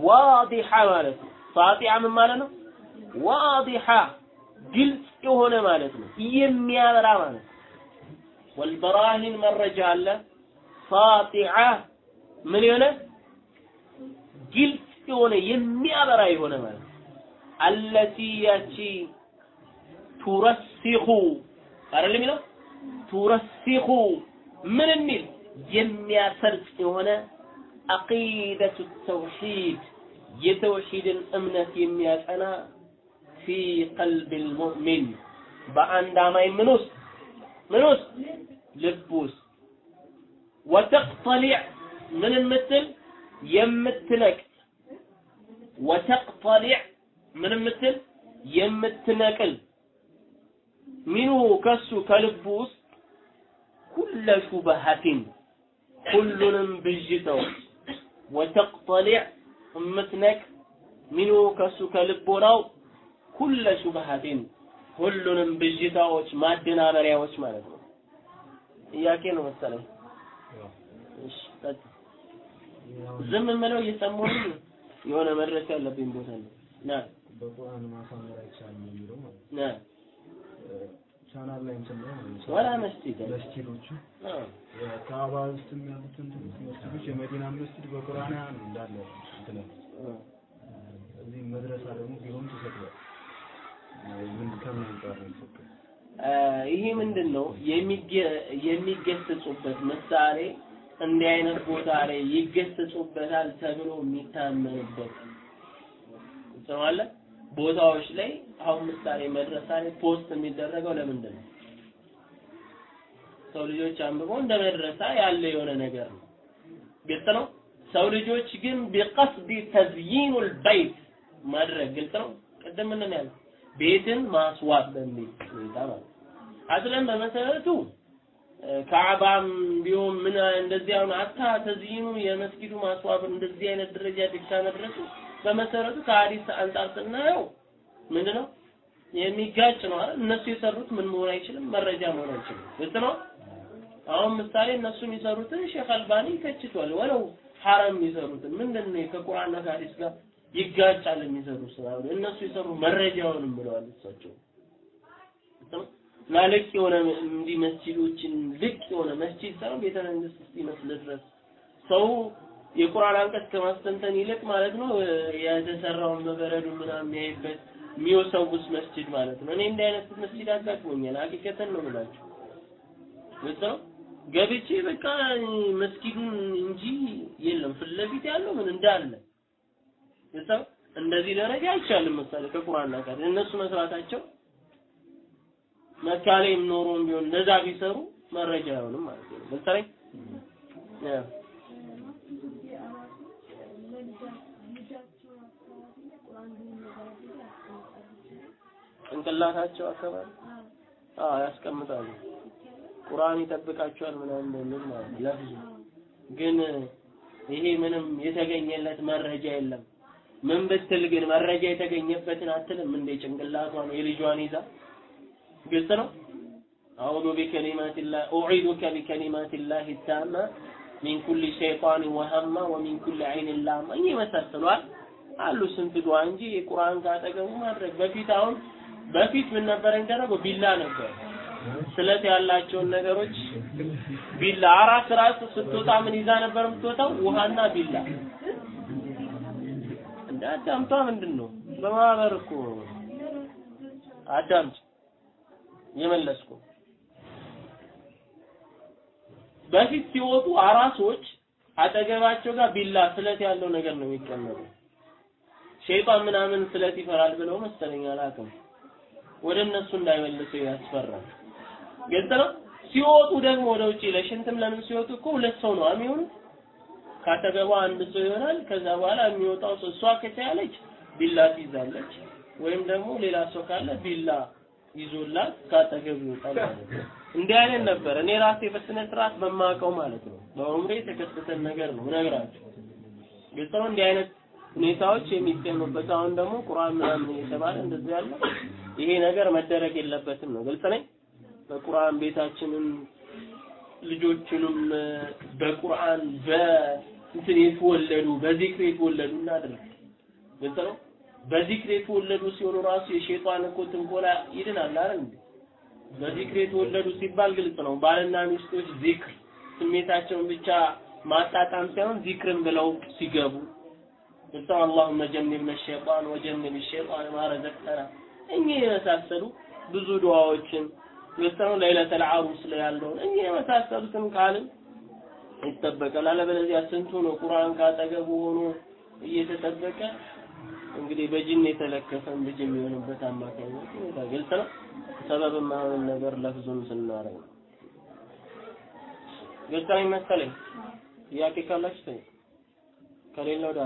ዋዲሐ ማለት ነው። ሳጢዓ ምን ማለት ነው? ዋዲሐ ግልጽ የሆነ ማለት ነው። የሚያበራ ማለት ነው። ወልበራሂን መረጃ አለ። ሳጢዓ ምን የሆነ? ግልጽ የሆነ የሚያበራ የሆነ ማለት ነው። አለቲ ያቺ ቱረሲኹ አይደል የሚለው? ቱረሲኹ ምን የሚል? የሚያሰርጽ የሆነ አቂደቱ ተውሂድ የተውሂድን እምነት የሚያጸና ፊ ቀልብ ልሙእሚን በአንድ አማኝ ምን ውስጥ ምን ውስጥ ልብ ውስጥ ወተቅጠሊዕ ምን የምትል የምትነቅ ወተቅጠሊዕ ምን የምትል የምትነቅል ሚኑ ከሱ ከልቡ ወተቅጠሊዕ እምትነቅ ሚኑ ከሱ ከልቦናው ኩለ ሹበሃቲን ሁሉንም ብዥታዎች ማደናበሪያዎች ማለት ነው። ጥያቄ ነው መሰለኝ። ዝም የምለው እየሰማሁኝ የሆነ መድረስ ያለብኝ ቦታ ነው። ና በቁርአን ማሳመር አይቻልም የሚለው ማለት ነው። ና ቻናል ላይ እንትን ላይ ማለት ነው። ወላ መስጂድ መስጂዶቹ የካባ ውስጥም ያሉትን መስጂዶች የመዲና መስጂድ በቁርአን ነው እንዳለ እንትን ያሉት። እዚህ መድረሳ ደግሞ ቢሆን ተሰቅሏል። ምን ከምን አንጻር ነው የተሰቀለው? ይሄ ምንድን ነው የሚገ- የሚገሰጹበት ምሳሌ እንዲህ አይነት ቦታ ላይ ይገሰጹበታል ተብሎ የሚታመንበት ሰማለ ቦታዎች ላይ አሁን ምሳሌ መድረሳ ላይ post የሚደረገው ለምንድን ነው? ሰው ልጆች አንብበው እንደ መድረሳ ያለ የሆነ ነገር ነው። ግልጽ ነው። ሰው ልጆች ግን بقصد تزيين البيت ማድረግ ግልጽ ነው። ቅድም ምን ያለ ቤትን ማስዋብ በሚል ሁኔታ ማለት ነው። أصلا በመሰረቱ ካዕባም ቢሆን ምን እንደዚህ አሁን حتى تزيين የመስጊዱ ማስዋብ እንደዚህ አይነት ደረጃ ድካ መድረሱ በመሰረቱ ከሀዲስ አንጻር ስናየው ምንድነው የሚጋጭ ነው አይደል? እነሱ የሰሩት ምን መሆን አይችልም፣ መረጃ መሆን አይችልም። ግልጽ ነው። አሁን ምሳሌ እነሱ የሚሰሩትን ሼክ አልባኒ ይተችቷል። ወለው ሐረም የሚሰሩትን ምንድን ነው ከቁርአንና ከሀዲስ ጋር ይጋጫል የሚሰሩት ስራ እነሱ የሰሩ መረጃውንም ብለዋል እሳቸው። እና ልቅ የሆነ እንዲህ መስጂዶችን ልቅ የሆነ መስጂድ ሳይሆን ቤተ መንግስት እስኪመስል ድረስ ሰው የቁርአን አንቀጽ ከማስተንተን ይልቅ ማለት ነው የተሰራውን በበረዱ ምናምን የሚያይበት የሚወሰውስ መስጂድ ማለት ነው። እኔ እንዲህ አይነት መስጂድ አጋጥሞኛል። ሀቂቀተን ነው የምላችሁ። ግልጽ ገብቼ በቃ መስጊዱን እንጂ የለም ፊት ለፊት ያለው ምን እንዳለ ነው። እንደዚህ ደረጃ አይቻልም። ምሳሌ ከቁርአን ጋር እነሱ መስራታቸው መካ ላይም ኖሮም ቢሆን እንደዛ ቢሰሩ መረጃ አይሆንም ማለት ነው። ግልጽ ነኝ? ያ ጭንቅላታቸው አካባቢ አዎ ያስቀምጣሉ። ቁርአን ይጠብቃቸዋል ምናምን ማለት ነው። ለፍዙ ግን ይሄ ምንም የተገኘለት መረጃ የለም። ምን ብትል ግን መረጃ የተገኘበትን አትልም እንደ ጭንቅላቷን የልጇን ይዛ ግልጽ ነው። አዑዙ ቢከሊማቲላህ ኡዒዱከ ቢከሊማቲላህ ታማ ሚን ኩሊ ሸይጣን ወሀማ ወሚን ኩሊ ዐይን ላማ ይህ መሳሰሏል አሉ ስንት ዱዓ እንጂ የቁርአን ካጠገቡ ማድረግ። በፊት አሁን በፊት ምን ነበር የሚደረገው? ቢላ ነበር። ስለት ያላቸውን ነገሮች ቢላ። አራት ራስ ስትወጣ ምን ይዛ ነበር የምትወጣው? ውሃና ቢላ። እንደ አዳምጧ ምንድን ነው በማህበር እኮ አዳምጭ የመለስኩ። በፊት ሲወጡ አራሶች አጠገባቸው ጋር ቢላ ስለት ያለው ነገር ነው የሚቀመጠው ሸይጣን ምናምን ስለት ይፈራል ብለው መሰለኝ አላውቅም። ወደ እነሱ እንዳይመልሰው ያስፈራል ግልጽ ነው? ሲወጡ ደግሞ ወደ ውጪ ለሽንትም ለምን ሲወጡ እኮ ሁለት ሰው ነው የሚሆኑ። ካጠገቧ አንድ ሰው ይሆናል ከዛ በኋላ የሚወጣው ሰው እሷ ከቻለች ቢላ ትይዛለች ወይም ደግሞ ሌላ ሰው ካለ ቢላ ይዞላት ካጠገቡ ይወጣል ማለት ነው። እንዲህ አይነት ነበር። እኔ ራሴ በስነ ስርዓት በማውቀው ማለት ነው። በዑምሬ የተከሰተን ነገር ነው እነግራችሁ ግልጽ ነው እንዲህ አይነት ሁኔታዎች የሚገኙበት አሁን ደግሞ ቁርአን ምናምን እየተባለ እንደዚህ ያለ ይሄ ነገር መደረግ የለበትም ነው ግልጽ ነኝ በቁርአን ቤታችንን ልጆቹንም በቁርአን በእንትን የተወለዱ በዚክር የተወለዱ እናድርግ ግልጽ ነው በዚክር የተወለዱ ሲሆኑ ራሱ የሸይጣን እኮ ትንኮላ ይድናል አይደል እንዴ? በዚክር የተወለዱ ሲባል ግልጽ ነው። ባልና ሚስቶች ዚክር ስሜታቸውን ብቻ ማጣጣም ሳይሆን ዚክርን ብለው ሲገቡ ግልጽ ነው። አላሁመ ጀንብነ ሸይጣን ወጀንብ ሸይጣን ማ እኚህ የመሳሰሉ ብዙ ዱዓዎችን ግልጽ ነው። ለይለተል ያለውን እኚህ የመሳሰሉትን ካልን ይጠበቃል። አለበለዚያ ስንቱ ነው ቁርአን ካጠገቡ ሆኖ እየተጠበቀ እንግዲህ በጅን የተለከፈን ልጅ የሚሆንበት አማካኝነት ሁኔታ ግልጽ ነው። ሰበብ የማይሆን ነገር ለፍዙን ስናረግ ነው። ግልጽ ነው መሰለኝ። ጥያቄ ካላችሁ ከሌለ ወደ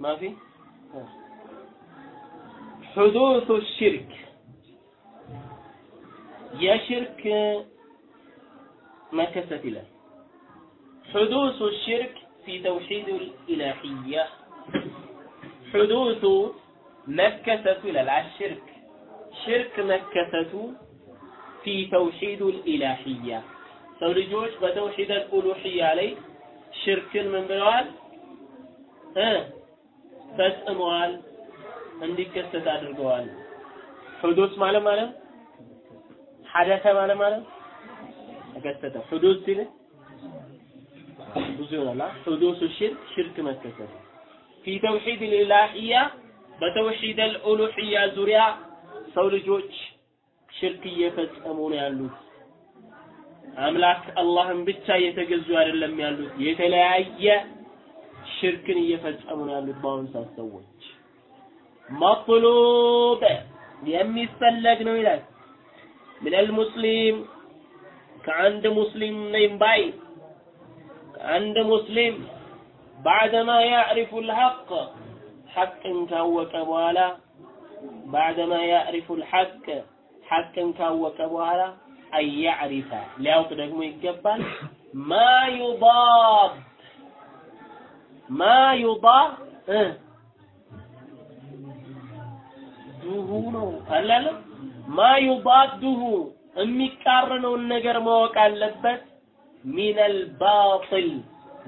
ما في؟ حدوث الشرك. يا شرك ما كثت له. حدوث الشرك في توحيد الإلهية. حدوث نكست لا الشرك. شرك نكست في توحيد الإلهية. سوري جوش بتوحيد الألوهية عليه ሽርክን ምን ብለዋል? እ ፈጽመዋል እንዲከሰት አድርገዋል። ሁዱስ ማለት ማለት? ሐደሰ ማለት ማለት? ተከሰተ። ሁዱስ ሲል ብዙ ይሆናል። ሁዱስ ሽርክ ሽርክ መከሰት። ፊ ተውሂድ ልኢላህያ በተውሂድ አልኡሉሂያ ዙሪያ ሰው ልጆች ሽርክ እየፈጸሙ ነው ያሉት አምላክ አላህን ብቻ እየተገዙ አይደለም ያሉት የተለያየ ሽርክን እየፈጸሙ ነው ያሉት በአሁኑ ሰዓት ሰዎች። መጥሉብ የሚፈለግ ነው ይላል። ሚነል ሙስሊም ከአንድ ሙስሊም ነኝ ባይ ከአንድ ሙስሊም ባዕደማ ያዕሪፉ ልሐቅ ሐቅን ካወቀ በኋላ ባዕደማ ያዕሪፉ ልሐቅ ሐቅን ካወቀ በኋላ አያዕሪፈ ሊያውቅ ደግሞ ይገባል። ማ ዩዳብ ማ ዩዳ ዱሁ ነው። አላለ ማ ዩዳዱሁ የሚቃረነውን ነገር ማወቅ አለበት። ሚነል ባጢል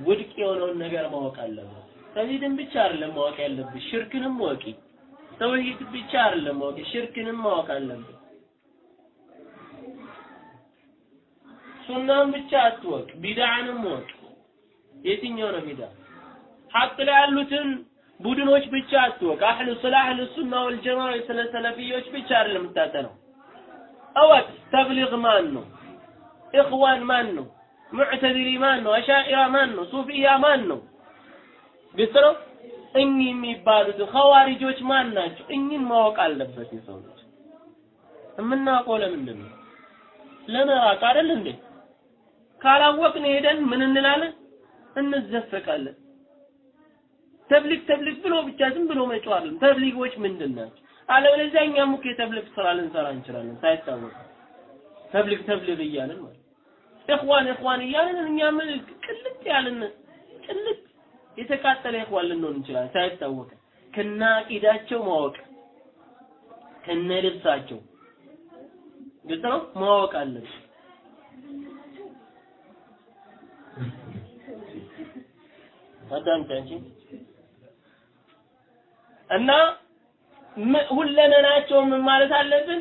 ውድቅ የሆነውን ነገር ማወቅ አለበት። ተውሂድን ብቻ አይደለም ማወቅ ያለብሽ ሽርክንም ወቂ ተውሂድ ብቻ አይደለም ወቂ ሽርክንም ማወቅ አለበት ሱናን ብቻ አትወቅ ቢድዓንም ማወቅ የትኛው ነው ቢድዓ ሐቅ ላይ ያሉትን ቡድኖች ብቻ አትወቅ። አህሉ ስለ አህሉ ሱና ወልጀማ ስለ ሰለፊዮች ብቻ አይደለም የምታጠነው። እወቅ ተብሊግ ማን ነው? ኢኽዋን ማን ነው? ሙዕተዚሊ ማን ነው? አሻኢራ ማን ነው? ሱፊያ ማን ነው? ግልጽ ነው። እኚህ የሚባሉት ኸዋሪጆች ማን ናቸው? እኚህን ማወቅ አለበት የሰው ልጅ። የምናውቀው ለምንድን ነው? ለመራቅ አይደል እንዴ? ካላወቅን ሄደን ምን እንላለን? እንዘፈቃለን። ተብሊግ ተብሊግ ብሎ ብቻ ዝም ብሎ መጫወት ተብሊጎች ምንድን ናቸው? አለበለዚያ እኛም እኮ የተብሊግ ስራ ልንሰራ እንችላለን ሳይታወቅ ተብሊግ ተብሊግ እያልን ማለት ኢኽዋን ኢኽዋን እያልን እኛም ቅልጥ ያልን ቅልጥ የተቃጠለ ኢኽዋን ልንሆን እንችላለን ሳይታወቅ ከነ አቂዳቸው ማወቅ ከነ ልብሳቸው ግልጽ ነው ማወቅ አለብን። አዳምጪ እና ሁለመናቸው ምን ማለት አለብን?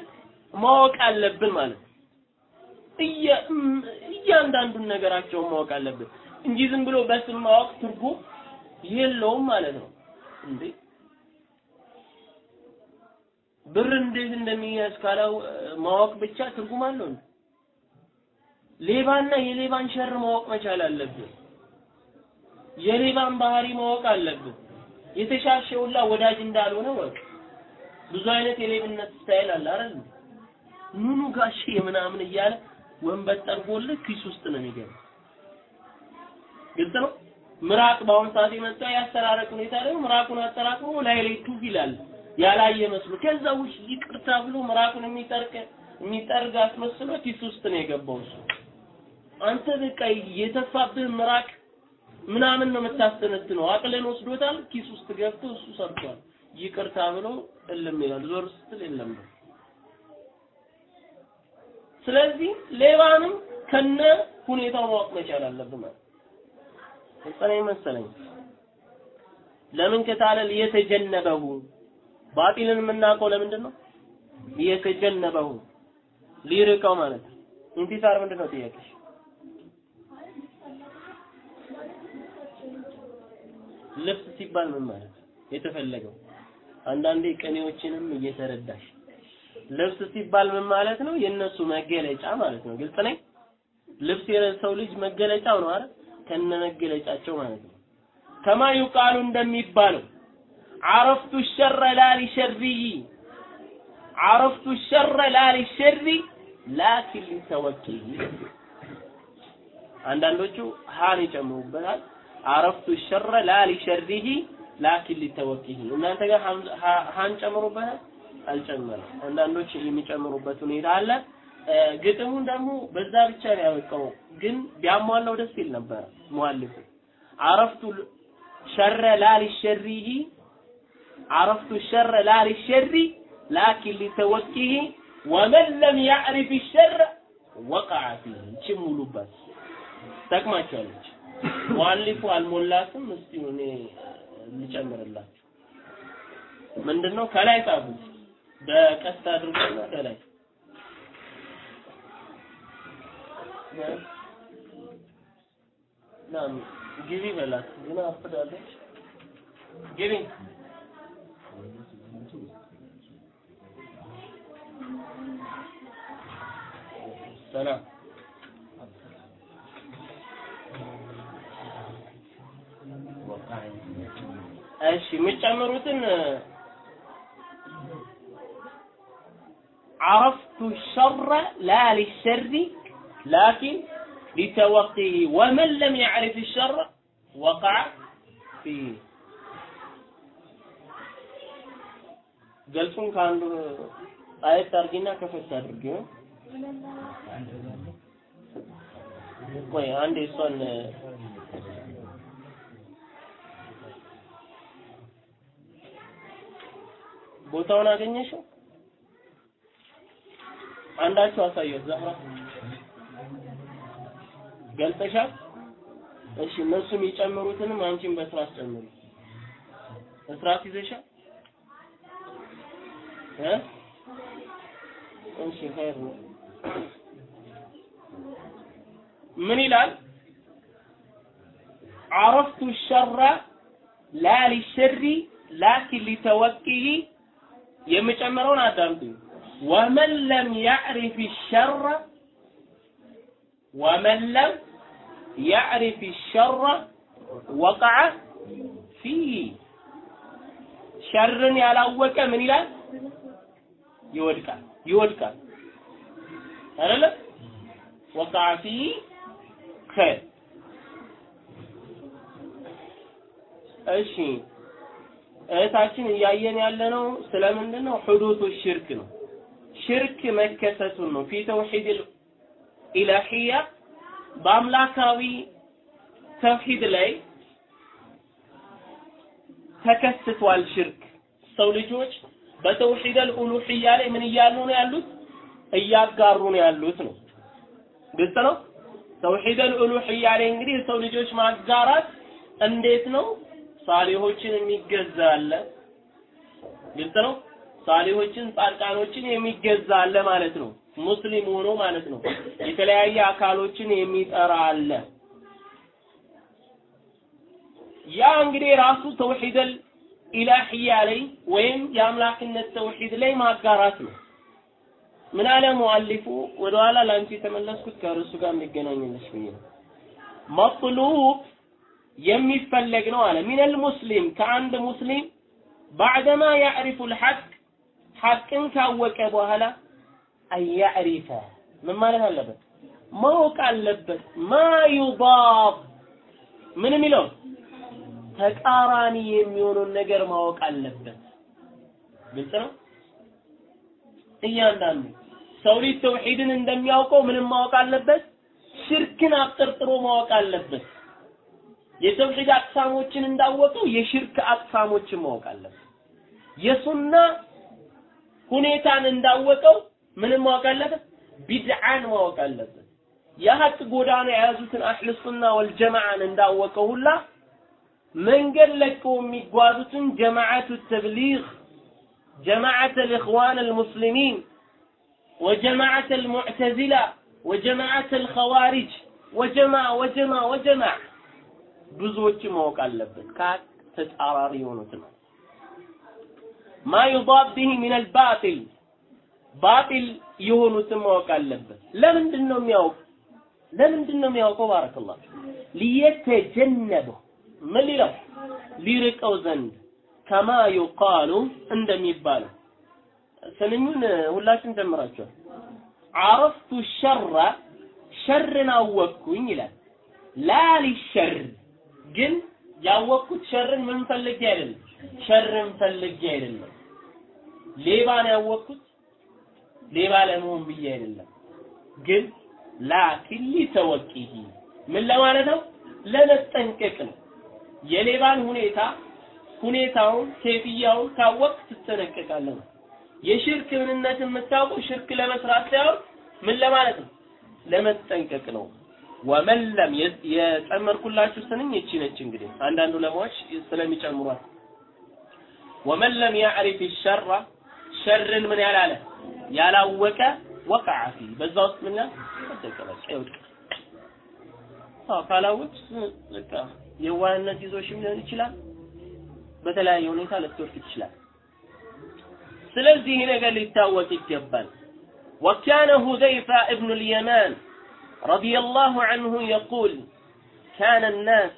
ማወቅ አለብን ማለት እያንዳንዱን ነገራቸውን ማወቅ አለብን። እንጂ ዝም ብሎ በስም ማወቅ ትርጉም የለውም ማለት ነው። እንዴ? ብር እንዴት እንደሚያዝ ካላው ማወቅ ብቻ ትርጉም አለው እንዴ? ሌባና የሌባን ሸር ማወቅ መቻል አለብን። የሌባን ባህሪ ማወቅ አለብን። የተሻሸ ሁላ ወዳጅ እንዳልሆነ ወቅ ብዙ አይነት የሌብነት style አለ አይደል? ኑኑ ጋሼ ምናምን እያለ ወንበር ጠርጎልህ ኪስ ውስጥ ነው የሚገባው። ግልጽ ነው። ምራቅ በአሁኑ ሰዓት የመጣ የአስተራረቅ ሁኔታ ደግሞ ምራቁን አጠራቅሞ ላይ ላይ ቱፍ ይላል ያላየ መስሎ ከዛ ውጭ ይቅርታ ብሎ ምራቁን የሚጠርቅ የሚጠርግ አስመስሎ ኪስ ውስጥ ነው የገባው እሱ። አንተ በቃ የተፋብህ ምራቅ ምናምን ነው የምታስተነትነው። አቅልን ወስዶታል፣ ኪስ ውስጥ ገብቶ እሱ ሰርቷል። ይቅርታ ብሎ እልም ይላል። ዞር ስትል የለም ነው። ስለዚህ ሌባንም ከነ ሁኔታው ማወቅ መቻል አለብን ማለት ነው። መሰለኝ ለምን ከታለ ليتجنبه ባጢልን የምናውቀው ለምንድን ነው? ليتجنبه ሊርቀው ማለት ነው። ኢንቲሳር ምንድን ነው ጥያቄሽ? ልብስ ሲባል ምን ማለት የተፈለገው አንዳንዴ ቅኔዎችንም እየተረዳሽ ልብስ ሲባል ምን ማለት ነው? የነሱ መገለጫ ማለት ነው። ግልጽ ነኝ። ልብስ የሰው ልጅ መገለጫው ነው አይደል? ከነ መገለጫቸው ማለት ነው። ከማ ይቃሉ እንደሚባለው አረፍቱ ሸረ ላሊ ሸርይ አረፍቱ ሸረ ላሊ ሸሪ ላኪን ሊተወኪል አንዳንዶቹ ሃን ይጨምሩበታል። አረፍቱ ሸረ ላ ሊሸሪሂ ላኪን ሊተወቂሂ እናንተ ጋር ሃን ጨምሩበታል አልጨመረም አንዳንዶች የሚጨምሩበት ሁኔታ አለ ግጥሙን ደግሞ በዛ ብቻ ነው ያበቃው ግን ቢያሟላው ደስ ይል ነበር ሙአሊፉ አረፍቱ ሸረ ላ ሊሸሪሂ عرفت الشر لا للشر لكن لتوكيه ومن لم يعرف الشر وقع فيه ችሙሉበት ጠቅማቸዋለች ሙአሊፉ አልሞላትም። እስቲ እኔ ልጨምርላችሁ። ምንድነው? ከላይ ጻፉት። በቀስት አድርጎና ከላይ ናም ግቢ በላት። ግን አፍዳለች። ግቢ። ሰላም እሺ የምጨምሩትን عرفت الشر لا للشر لكن لتوقيه ومن لم يعرف الشر وقع فيه ገልጹን ከአንዱ አየት አድርጊና ከፈት አድርጊው ቆይ አንዴ እሷን ቦታውን አገኘሽው? አንዳችሁ አሳየት ዛህራ ገልጠሻል? እሺ እነሱ የሚጨምሩትንም አንቺን በስርዓት ጨምሪ። በስርዓት ይዘሻል? እ እሺ ኸይር ነው። ምን ይላል? عرفت الشر لا للشر لكن لتوقيه የምጨምረውን አዳምጡኝ። ወመን ለም ያዕሪፍ ሸረ ወመን ለም ያዕሪፍ ሸረ ወቀዐ ፊህ ሸርን ያላወቀ ምን ይላል? ይወድቃል ይወድቃል አይደለ? ወቀዐ ፊህ ኸይር እሺ እህታችን እያየን ያለነው ስለምንድን ነው? ሁዱቱ ሽርክ ነው። ሽርክ መከሰቱን ነው። ፊ ተውሂድ ኢላሂያ በአምላካዊ ተውሂድ ላይ ተከስቷል ሽርክ። ሰው ልጆች በተውሂድ አልኡሉሂያ ላይ ምን እያሉ ነው ያሉት? እያጋሩ ነው ያሉት ነው። ግልጽ ነው። ተውሂድ አልኡሉሂያ ላይ እንግዲህ የሰው ልጆች ማጋራት እንዴት ነው? ሳሊሆችን የሚገዛ አለ። ግልጽ ነው። ሳሊሆችን ጻድቃኖችን የሚገዛ አለ ማለት ነው። ሙስሊም ሆኖ ማለት ነው። የተለያየ አካሎችን የሚጠራ አለ። ያ እንግዲህ ራሱ ተውሂደል ኢላሂያ ላይ ወይም የአምላክነት ተውሂድ ላይ ማጋራት ነው። ምን አለ ሙአሊፉ? ወደኋላ ላንቺ የተመለስኩት ከርሱ ጋር የሚገናኝልሽ ብዬ ነው። መጥሉብ የሚፈለግ ነው አለ። ሚነል ሙስሊም ከአንድ ሙስሊም ባዕደማ ያዕሪፉ ልሐቅ ሐቅን ካወቀ በኋላ አያዕሪፈ። ምን ማለት አለበት? ማወቅ አለበት። ማ ዩዳፍ ምን የሚለው? ተቃራኒ የሚሆነውን ነገር ማወቅ አለበት። ግልጽ ነው? እያንዳንዱ ሰው ልጅ ተውሂድን እንደሚያውቀው ምንም ማወቅ አለበት? ሽርክን አብጠርጥሮ ማወቅ አለበት የተውሂድ አቅሳሞችን እንዳወቀው የሽርክ አቅሳሞችን ማወቅ አለበት። የሱና ሁኔታን እንዳወቀው ምንም ማወቅ አለበት፣ ቢድዓን ማወቅ አለበት። የሀቅ ጎዳና የያዙትን አህል ሱና ወልጀማዓን እንዳወቀው ሁላ መንገድ ለቀው የሚጓዙትን ጀማዓቱ ተብሊግ ጀማዓተ ልእኽዋን አልሙስሊሚን ወጀማዓተ አልሙዕተዚላ ወጀማዓተ አልኸዋሪጅ ወጀማ ወጀማ ወጀማ ብዙዎች ማወቅ አለበት ከሀቅ ተጻራሪ የሆኑት ነው። ማ ዩዳብ ቢሂ ሚን አልባጢል ባጢል የሆኑትን ማወቅ አለበት ለምንድን ነው የሚያውቅ? ለምንድን ነው የሚያውቀው? ባረከላሁ ሊየተጀነበው ምን ሊለው? ሊርቀው ዘንድ ከማ ዩቃሉ እንደሚባለው። ስንኙን ሁላችን ጀምራችኋል። አረፍቱ ሸረ ሸርን አወቅኩኝ ይላል። لا للشر ግን ያወቅኩት ሸርን ምን ፈልጌ አይደለም? ሸርን ፈልጌ አይደለም። ሌባን ያወቅኩት ሌባ ለመሆን ብዬ አይደለም። ግን لكن لتوقيه ምን ለማለት ነው? ለመጠንቀቅ ነው። የሌባን ሁኔታ ሁኔታውን ኬፍያውን ካወቅክ ትጠነቀቃለህ ነው። የሽርክ ምንነት የምታውቀው ሽርክ ለመስራት ሳይሆን ምን ለማለት ነው? ለመጠንቀቅ ነው ወመለም የጨመርኩላችሁ ስንኝ እቺ ነች እንግዲህ አንዳንድ ዑለማዎች ስለሚጨምሯት ወመለም ያዕሪፍ ሸራ ሸርን ምን ያላለ ያላወቀ ወቀዓ ፊ በዛ ውስጥ ምን ያል ካላወቅ በቃ የዋህነት ይዞሽም ሊሆን ይችላል። በተለያየ ሁኔታ ልትወድቅ ይችላል። ስለዚህ ይህ ነገር ሊታወቅ ይገባል። ወካነ ሁዘይፋ ኢብኑ ልየማን رضي الله عنه يقول كان الناس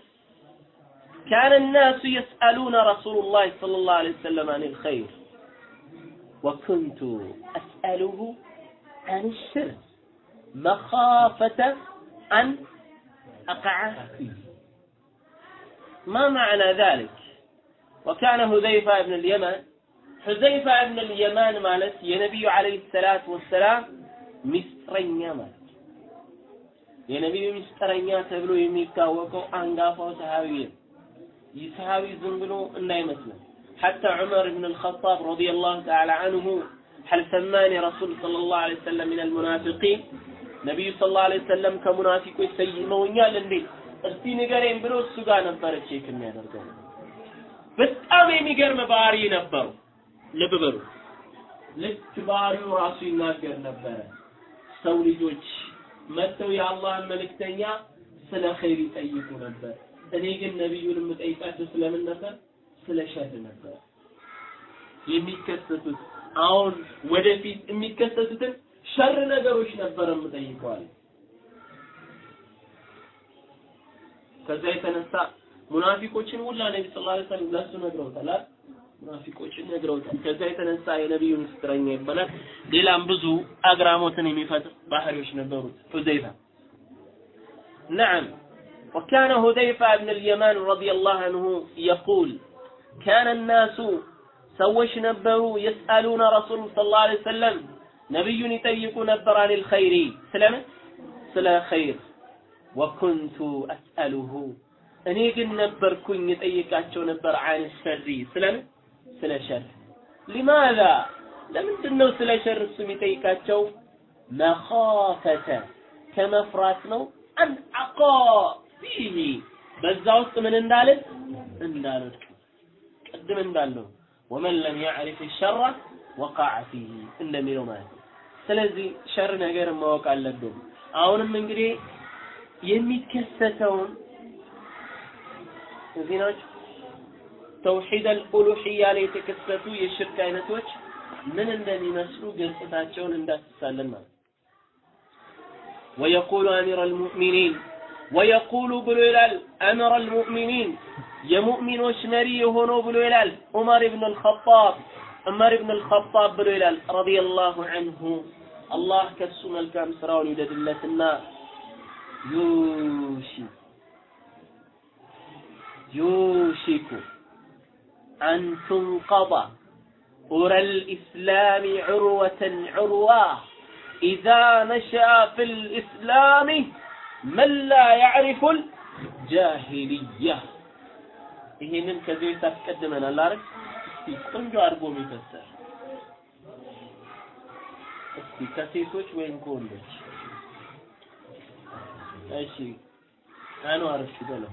كان الناس يسألون رسول الله صلى الله عليه وسلم عن الخير. وكنت أسأله عن الشر مخافة أن أقع فيه ما معنى ذلك؟ وكان هذيفة بن اليمن حذيفة بن اليمان مالت يا نبي عليه الصلاة والسلام مصر يمن የነቢዩ ሚስጥረኛ ተብሎ የሚታወቀው አንጋፋው ሰሃቢ ይህ ሰሃቢ ዝም ብሎ እንዳይመስለን حتى عمر بن الخطاب رضي الله تعالى عنه هل سماني رسول صلى الله عليه وسلم من المنافقين ነቢዩ ሰለላሁ ዐለይሂ ወሰለም ከሙናፊቆች ሰይመውኛል እንዴ እስቲ ንገረኝ ብሎ እሱ ጋር ነበረ ቼክ የሚያደርገው በጣም የሚገርም ባህሪ ነበሩ ልብ በሉ ልክ ባህሪው ራሱ ይናገር ነበረ ሰው ልጆች መጥተው የአላህን መልእክተኛ ስለ ኸይር ይጠይቁ ነበር። እኔ ግን ነቢዩን የምጠይቃቸው ስለምን ነበር? ስለ ሸር ነበር። የሚከሰቱት አሁን ወደፊት የሚከሰቱትን ሸር ነገሮች ነበር የምጠይቃቸው ከዛ የተነሳ ሙናፊቆችን ሁላ ነቢ صلى الله عليه وسلم ለሱ ነግረውታል ሙናፊቆችን ነግረውታል ከዛ የተነሳ የነቢዩ ምስጢረኛ ይባላል ሌላም ብዙ አግራሞትን የሚፈጥር ባህሪዎች ነበሩት ሁዘይፋ نعم وكان هذيفة بن اليمان رضي الله عنه يقول كان الناس سوش نبروا يسألون رسول صلى الله عليه وسلم نبي يطيق نبر عن الخير سلام سلا خير وكنت أسأله እኔ ግን ነበርኩኝ የጠይቃቸው ነበር አን ሸሪ ስለምን ስለ ሸር? ሊማዛ? ለምንድን ነው ስለ ሸር እሱ የሚጠይቃቸው? መኻፈተ ከመፍራት ነው። አን አቃ በዛ ውስጥ ምን እንዳልን እንዳልወድቅ ቅድም እንዳለው ወመን ለም ያዕሪፍ ሸራ ወቃዐ ፊሂ እንደሚለው ማለት ነው። ስለዚህ ሸር ነገር ማወቅ አለብን። አሁንም እንግዲህ የሚከሰተውን እዚህ ናቸው توحيد الألوحية ليت كسرتو يشرك أين توجه من الذي نسلو قلتاتشون عند السلمة ويقول أمر المؤمنين ويقول بلويلال أمر المؤمنين يا مؤمن وش وشمري هونو بلويلال أمر بن الخطاب أمر بن الخطاب بلويلال رضي الله عنه الله كسونا الكام سراون لدلة ما يوشي يوشيكو أن تنقض أرى الإسلام عروة عروة إذا نشأ في الإسلام من لا يعرف الجاهلية ይሄንን ከዚህ በፊት አስቀድመናል አይደል? እስቲ ቆንጆ አድርጎ የሚፈሰር እስቲ ከሴቶች ወይም ከወንዶች እሺ አንዋር እሺ በለው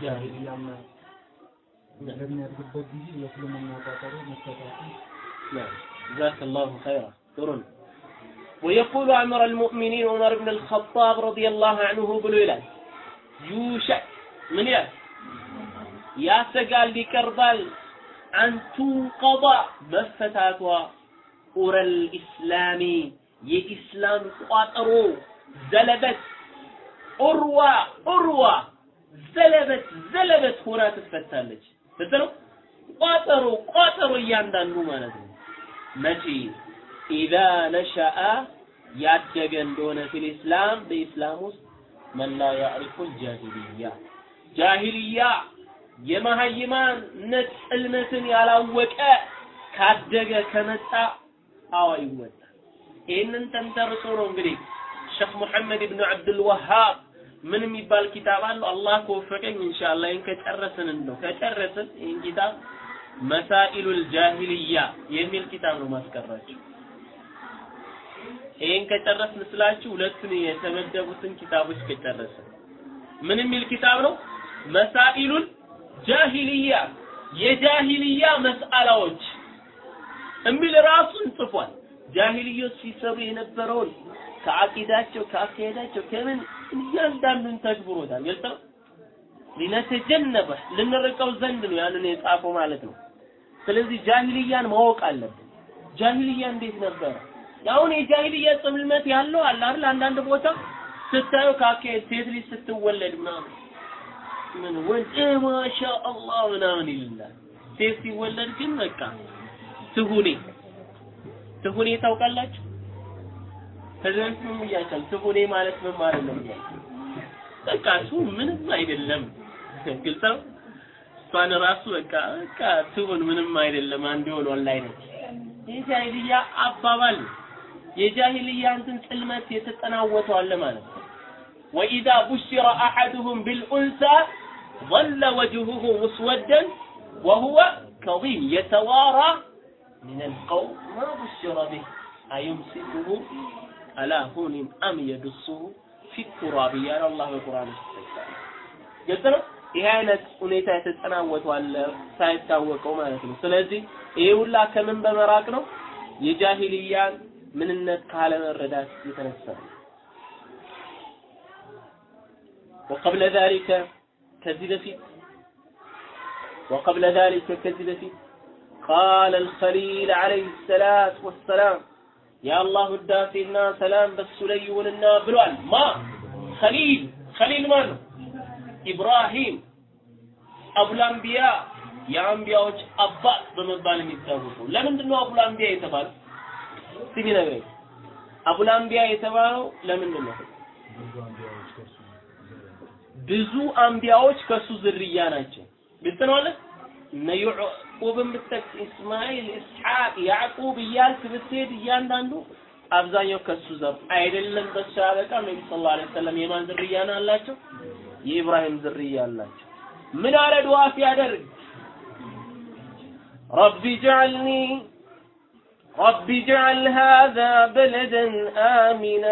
به نعم. جزاك الله خيرا. ترون ويقول عمر المؤمنين عمر بن الخطاب رضي الله عنه بلولا يوشك من يا يا سقال لكربال أن تنقضى مفتاتها. أرى الإسلام. يا إسلام قاطرو. زلبت. أروى. أروى. ዘለበት ዘለበት ሆና ትፈታለች። ግልጽ ነው? ቋጠሮ ቋጠሮ እያንዳንዱ ማለት ነው። መቼ ኢዛ ነሸአ ያደገ እንደሆነ ፊል ኢስላም በኢስላም ውስጥ መን ላ ያዕሪፉ ልጃሂልያ ጃሂልያ የመሀይማነት ጽልመትን ያላወቀ ካደገ ከመጣ አዋ ይወጣል። ይህንን ተንተርሶ ነው እንግዲህ ሼክ ሙሐመድ ብን አብዱል ወሃብ ምን የሚባል ኪታብ አለው? አላህ ከወፈቀኝ ኢንሻአላህ ይህን ከጨረስን እንደው ከጨረስን ይህን ኪታብ መሳኢሉል ጃሂልያ የሚል ኪታብ ነው ማስቀራቸው። ይህን ከጨረስን ስላችሁ ሁለቱን የተመደቡትን ኪታቦች ከጨረስን ምን የሚል ኪታብ ነው? መሳኢሉል ጃሂልያ የጃሂልያ መስአላዎች የሚል ራሱን ጽፏል። ጃሂልዮች ሲሰሩ የነበረውን ከአቂዳቸው ከአካሄዳቸው ከምን እያንዳንዱን ተግብሮታል። ግልጽ ነው። ሊነተጀነበ ልንርቀው ዘንድ ነው ያንን የጻፈው ማለት ነው። ስለዚህ ጃሂልያን ማወቅ አለብን። ጃሂልያ እንዴት ነበረ? አሁን የጃሂልያ ጽልመት ያለው አለ አይደል? አንዳንድ ቦታ ስታዩ ከአካሄድ ሴት ልጅ ስትወለድ ምናምን ምን ወንድ ማሻ አላህ ምናምን ይላል። ሴት ሲወለድ ግን በቃ ትሁኔ ትሁኔ ታውቃላችሁ? ከዚህ በፊት ምን ብያችኋል? ትሁኔ ማለት ምን ማለት ነው? በቃ እሱ ምንም አይደለም። ግልጽ ነው። እሷን ራሱ በቃ በቃ ትሁን ምንም አይደለም አንድ ሆኗል አይነት የጃሂልያ አባባል የጃሂልያ እንትን ጽልመት የተጠናወተው አለ ማለት ነው። ወኢዛ ቡሽረ አሐዱሁም ቢልኡንሳ ظل وجهه مسودا وهو كظيم يتوارى من القوم ما بشر به أيمسكه على هون أم يدسه في التراب يا الله በቁርአን ውስጥ ግልጽ ነው። ይሄ አይነት ሁኔታ የተጠናወተው አለ ሳይታወቀው ማለት ነው። ስለዚህ ይሄ ሁላ ከምን በመራቅ ነው? የጃሂልያን ምንነት ካለመረዳት የተነሳ ነው። وقبل ذلك ከዚህ በፊት وقبل ذلك ከዚህ በፊት قال الخليل عليه الصلاة والسلام የአላህ ውዳሴና ሰላም በሱ ላይ ይሁንና ብሏል። ማ ኸሊል ኸሊል ማን ነው? ኢብራሂም አቡል አንቢያ የአንቢያዎች አባት በመባል የሚታወቀው ለምንድን ነው አቡል አንቢያ የተባለው? እስቲ ንገረኝ። አቡል አንቢያ የተባለው ለምንድን ነው? ብዙ አንቢያዎች ከሱ ዝርያ ናቸው። ግልጽ ነው አለ ያዕቁብን ብትጠቅስ እስማኤል፣ ኢስሐቅ፣ ያዕቁብ እያልክ ብትሄድ እያንዳንዱ አብዛኛው ከሱ ዘር አይደለም። በሱ ያበቃም። ነቢ ሰለላሁ ዐለይሂ ወሰለም የማን ዝርያ ነው አላቸው? የኢብራሂም ዝርያ አላቸው። ምን አለ ዱዓ ሲያደርግ ረቢ ጀዐልኒ ረቢ ጀዐል ሃዛ በለደን አሚና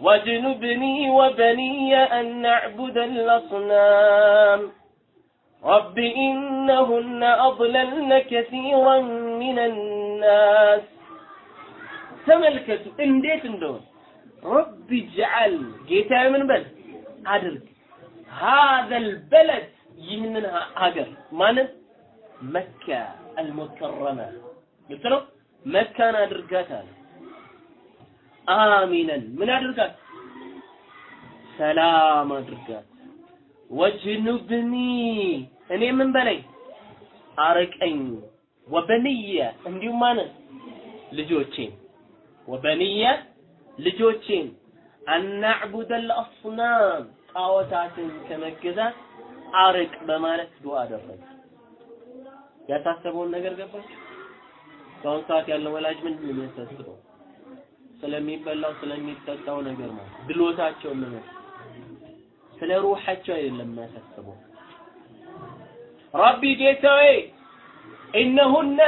واجنبني وبني أن نعبد الأصنام رب إنهن أضللن كثيرا من الناس تملكت انديت اندون رب اجعل جيتا من بل أدرك هذا البلد يهنن هاجر مانا مكة المكرمة قلت له مكة أنا أدركاتها አሚነን ምን አድርጋት ሰላም አድርጋት ወጅኑብኒ እኔ ምን በለኝ አርቀኝ ወበንየ እንዲሁም ማለት ልጆቼን ወበንየ ልጆቼን አናዕቡደ አልአስናም ጣዖታትን ከመገዛት አርቅ በማለት ዱዓ አደረገ። ያሳሰበውን ነገር ገባችሁ? በአሁኑ ሰዓት ያለው ወላጅ ምንድን ነው የሚያሳስበው? ስለሚበላው ስለሚጠጣው ነገር ነው። ድሎታቸውን ነው። ስለ ሩሓቸው አይደለም የሚያሳስበው። ረቢ ጌታዬ እነሁነ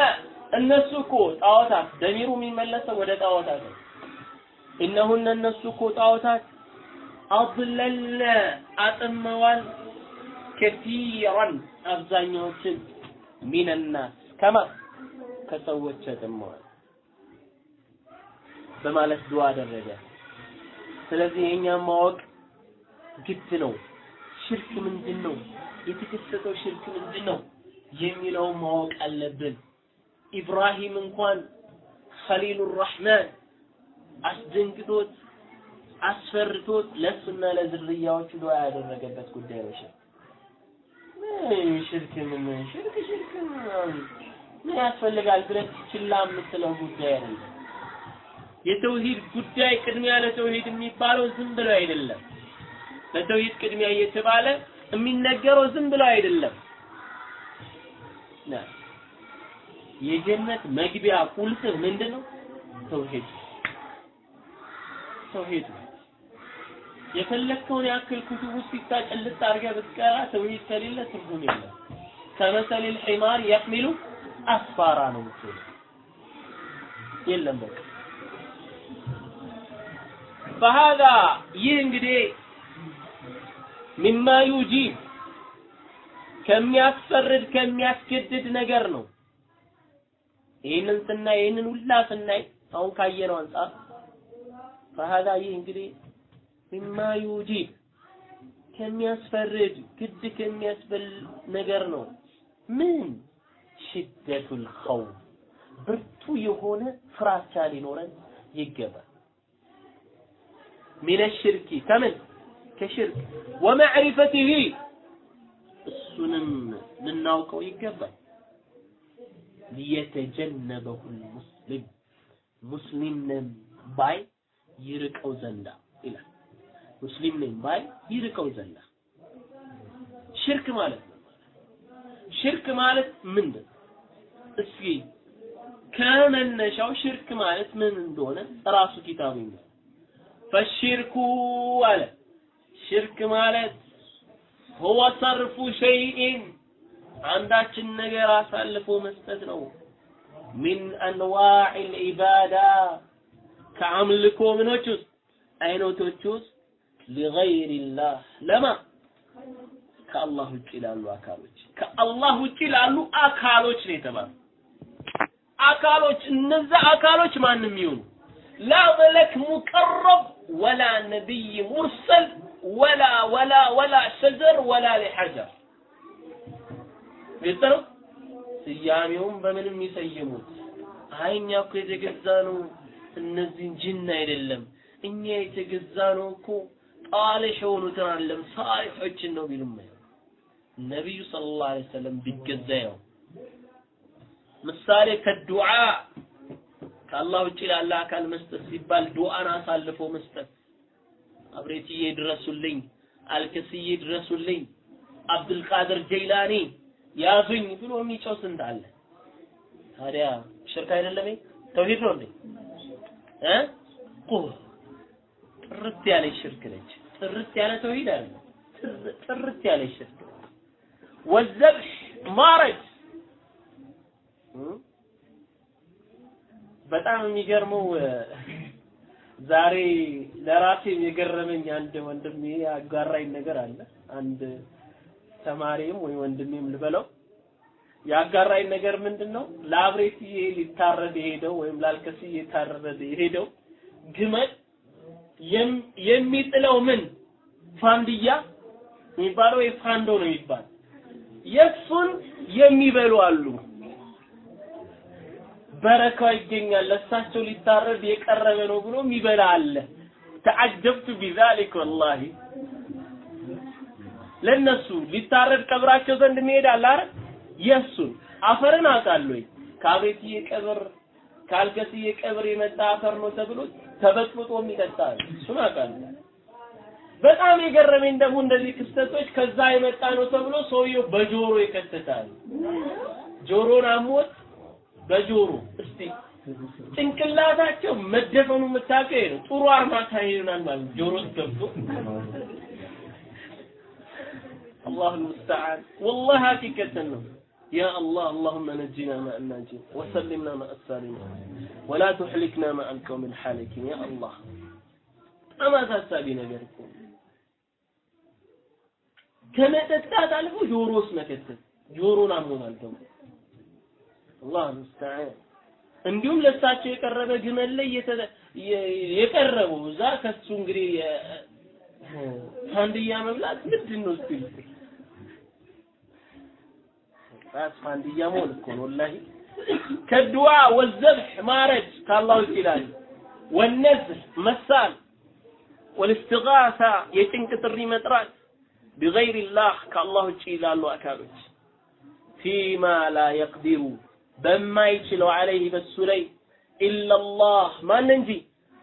እነሱ እኮ ጣዖታት ደሚሩ የሚመለሰው ወደ ጣዖታት ነው። እነሁነ እነሱ እኮ ጣዖታት አضለልነ አጥመዋል ከቲራን አብዛኛዎችን ሚነናስ ከማ ከሰዎች አጥመዋል በማለት ዱዓ አደረገ። ስለዚህ የእኛም ማወቅ ግድ ነው። ሽርክ ምንድን ነው? የተከሰተው ሽርክ ምንድን ነው የሚለውን ማወቅ አለብን። ኢብራሂም እንኳን ኸሊሉ ረሕማን አስደንግጦት አስፈርቶት ለሱና ለዝርያዎቹ ዱዓ ያደረገበት ጉዳይ ነው። ሽርክ ምን ሽርክ ሽርክ ምን ያስፈልጋል ብለህ ችላ የምትለው ጉዳይ አይደለም። የተውሂድ ጉዳይ ቅድሚያ ለተውሂድ የሚባለው ዝም ብሎ አይደለም። ለተውሂድ ቅድሚያ እየተባለ የሚነገረው ዝም ብሎ አይደለም። የጀነት መግቢያ ቁልፍህ ምንድን ነው? ተውሂድ ተውሂድ ነው። የፈለግከውን ያክል ኩቱብ ውስጥ ሲታጨልጥ አድርገህ ብትቀራ ተውሂድ ከሌለ ትርጉም የለም። ከመሰሊል ሒማር የሕሚሉ አስፋራ ነው የምትሆነው። የለም በቃ ፈሃዛ ይህ እንግዲህ ሚማ ዩጂብ ከሚያስፈርድ ከሚያስገድድ ነገር ነው። ይህንን ስናይ ይህንን ሁላ ስናይ አሁን ካየነው አንጻር ፈሃዛ ይህ እንግዲህ ሚማ ዩጂብ ከሚያስፈርድ ግድ ከሚያስበል ነገር ነው። ምን ሽደቱል ኸውፍ ብርቱ የሆነ ፍራቻ ሊኖረን ይገባል። ሚነ ሽርኪ ከምን ከሽርክ ወመዕሪፈቲሂ እሱንም ልናውቀው ይገባል። ሊየተጀነበሁ ሙስሊም ሙስሊም ነን ባይ ይርቀው ዘንዳ ይላል። ሙስሊም ነኝ ባይ ይርቀው ዘንዳ ሽርክ ማለት ነው። ሽርክ ማለት ምንድን እስኪ ከመነሻው ሽርክ ማለት ምን እንደሆነ ራሱ ኪታቡ ይላል። فالشرك አለ ሽርክ ማለት هو صرف شيء አንዳችን ነገር አሳልፎ መስጠት ነው። ሚን አንዋዕ ልዒባዳ ከአምልኮ ምኖች ውስጥ አይነቶች ውስጥ ሊገይሪላህ። ለማ? ከአላህ ውጭ ላሉ አካሎች። ከአላህ ውጭ ላሉ አካሎች ነው የተባሉ አካሎች እነዛ አካሎች ማንም ይሁኑ። ላ መለክ ሙቀረብ ወላ ነቢይ ሙርሰል ወላ ወላ ወላ ሸጀር ወላ ሊሐጀር። ግልጽ ነው። ስያሜውን በምንም ይሰይሙት። አይ እኛ እኮ የተገዛ ነው እነዚህን ጅን አይደለም። እኛ የተገዛ ነው እኮ ጣሊሕ የሆኑትን አለም ሳሊሖችን ነው ቢሉም ነቢዩ ሰለላሁ ዐለይሂ ወሰለም ቢገዛ ያው ምሳሌ ከዱዓ ከአላህ ውጭ ላለ አካል መስጠት ሲባል ዱዓን አሳልፎ መስጠት አብሬትዬ ድረሱልኝ፣ አልከስዬ ድረሱልኝ፣ አብዱልቃድር ጀይላኒ ያዙኝ ብሎ የሚጮህ ስንት አለ። ታዲያ ሽርክ አይደለም? ተውሂድ ነው እንዴ? እ ቁህ ጥርት ያለ ሽርክ ነች። ጥርት ያለ ተውሂድ አይደለም። ጥርት ያለ ሽርክ ወዘብህ ማረድ በጣም የሚገርመው ዛሬ ለራሴም የገረመኝ አንድ ወንድሜ ያጋራኝ ነገር አለ። አንድ ተማሪም ወይ ወንድሜም ልበለው ያጋራኝ ነገር ምንድን ነው? ለአብሬትዬ ሊታረድ የሄደው ወይም ላልከስዬ የታረደ የሄደው ግመል የሚጥለው ምን ፋንድያ የሚባለው ወይ ፋንዶ ነው የሚባል የእሱን የሚበሉ አሉ። በረካው ይገኛል ለእሳቸው ሊታረድ የቀረበ ነው ብሎ የሚበላ አለ። ተዓጀብቱ ቢዛሊክ ወላሂ ለነሱ ሊታረድ ቀብራቸው ዘንድ መሄድ አለ አይደል? አፈርን አውቃለሁ ከአቤትዬ ቀብር ካልከስዬ ቀብር የመጣ አፈር ነው ተብሎ ተበጥብጦ የሚጠጣ እሱን አውቃለሁ። በጣም የገረመኝ ደግሞ እንደዚህ ክስተቶች ከዛ የመጣ ነው ተብሎ ሰውየው በጆሮ ይከተታል። ጆሮን አሞት በጆሮ እስቲ ጭንቅላታቸው መደፈኑ የምታውቀው ይሄ ነው። ጥሩ አርማታ ይሆናል ማለት ጆሮ ውስጥ ገብቶ አላሁ ልሙስተዓን ወላሂ ሀቂቀትን ነው። يا الله اللهم نجنا مع الناجين وسلمنا مع السالمين ولا تحلكنا مع القوم الحالكين يا الله أما ታሳቢ ነገር እኮ ከመጠጣት አልፎ ጆሮ ውስጥ መከተት ጆሮን አሞታል ደግሞ አላህ ሙስተዓን እንዲሁም ለሳቸው የቀረበ ግመል ላይ የቀረበው እዛ ከሱ እንግዲህ ፋንድያ መብላት ምንድን ነው እስቲ ራስ ፋንድያ መሆን እኮ ነው ወላሂ። ከዱዓ ወዘብሕ ማረድ ከአላህ ውጭ ይላል። ወነዝህ መሳል ወልስትጋሳ የጭንቅ ጥሪ መጥራት ቢገይር ላህ ከአላህ ውጭ ይላሉ አካሎች። ፊማ ላ የቅዲሩ በማይችለው አለይህ በሱ ላይ ኢላላህ ማን እንጂ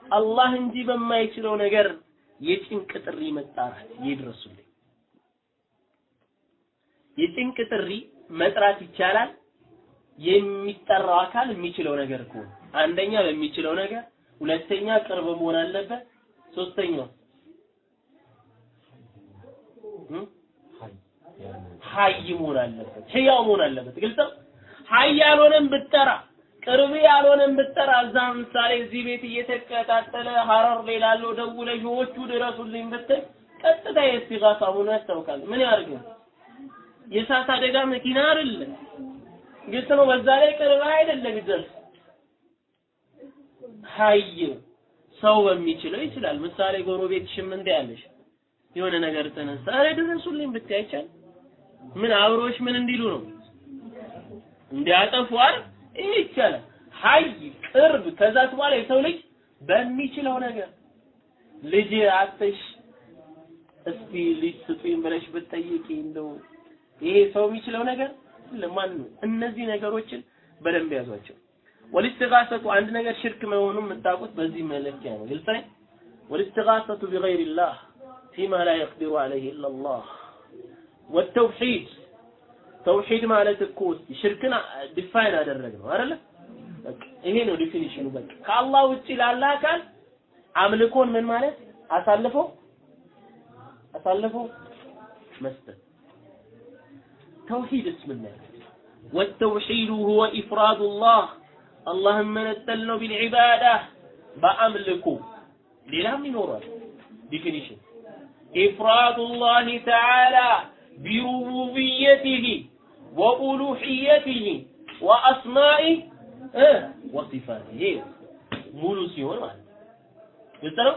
አላህ እንጂ በማይችለው ነገር የጭንቅ ጥሪ መጣራት ይድረሱልኝ። የጭንቅ ጥሪ መጥራት ይቻላል የሚጠራው አካል የሚችለው ነገር ከሆነ አንደኛ በሚችለው ነገር፣ ሁለተኛ ቅርብ መሆን አለበት፣ ሶስተኛው حي መሆን አለበት፣ ህያው መሆን አለበት። ግልጽ ነው። حي ያልሆነም ብትጠራ ቅርብ ያልሆነም ብትጠራ እዛ ምሳሌ እዚህ ቤት እየተቀጣጠለ ሀረር ላይ ላለው ደውለ ሺዎቹ ድረሱልኝ ብትል ቀጥታ የእስቲጋሳ ሆኖ ያስታውቃል። ምን ያርግ? የእሳት አደጋ መኪና አይደለም፣ ግልጽ ነው። በዛ ላይ ቅርብ አይደለም ይደርስ ሀይ ሰው በሚችለው ይችላል። ምሳሌ ጎረቤትሽም እንደ ያለሽ የሆነ ነገር ተነሳ፣ ድረሱልኝ ብታይ አይቻል ምን አብሮሽ ምን እንዲሉ ነው እንዲያጠፉ አይደል? ይሄ ይቻላል። ሀይ ቅርብ። ከዛ በኋላ የሰው ልጅ በሚችለው ነገር ልጅ አተሽ እስቲ ልጅ ስጡኝ ብለሽ ብትጠይቂ እንደው ይሄ ሰው የሚችለው ነገር ለማን ነው? እነዚህ ነገሮችን በደንብ ያዟቸው። والاستغاثة አንድ ነገር ሽርክ መሆኑን የምታውቁት በዚህ መለኪያ ነው። ግልጽ ነው። والاستغاثة بغير الله فيما لا يقدر عليه إلا الله والتوحيد ተውሂድ ማለት እኮ ሽርክን define አደረግ ነው አይደለ? ይሄ ነው definition ኑ። በቃ ከአላህ ውጪ ላለ አካል አምልኮን ምን ማለት አሳልፎ አሳልፎ መስጠት። ተውሂድስ ምን ማለት? والتوحيد هو إفراد الله አላህን መነጠል ነው بالعبادة በአምልኮ ሌላም ይኖራል definition إفراد الله تعالى بربوبيته وألوحيته وأسمائه اه وصفاته ሙሉ ሲሆን ማለት ግልጽ ነው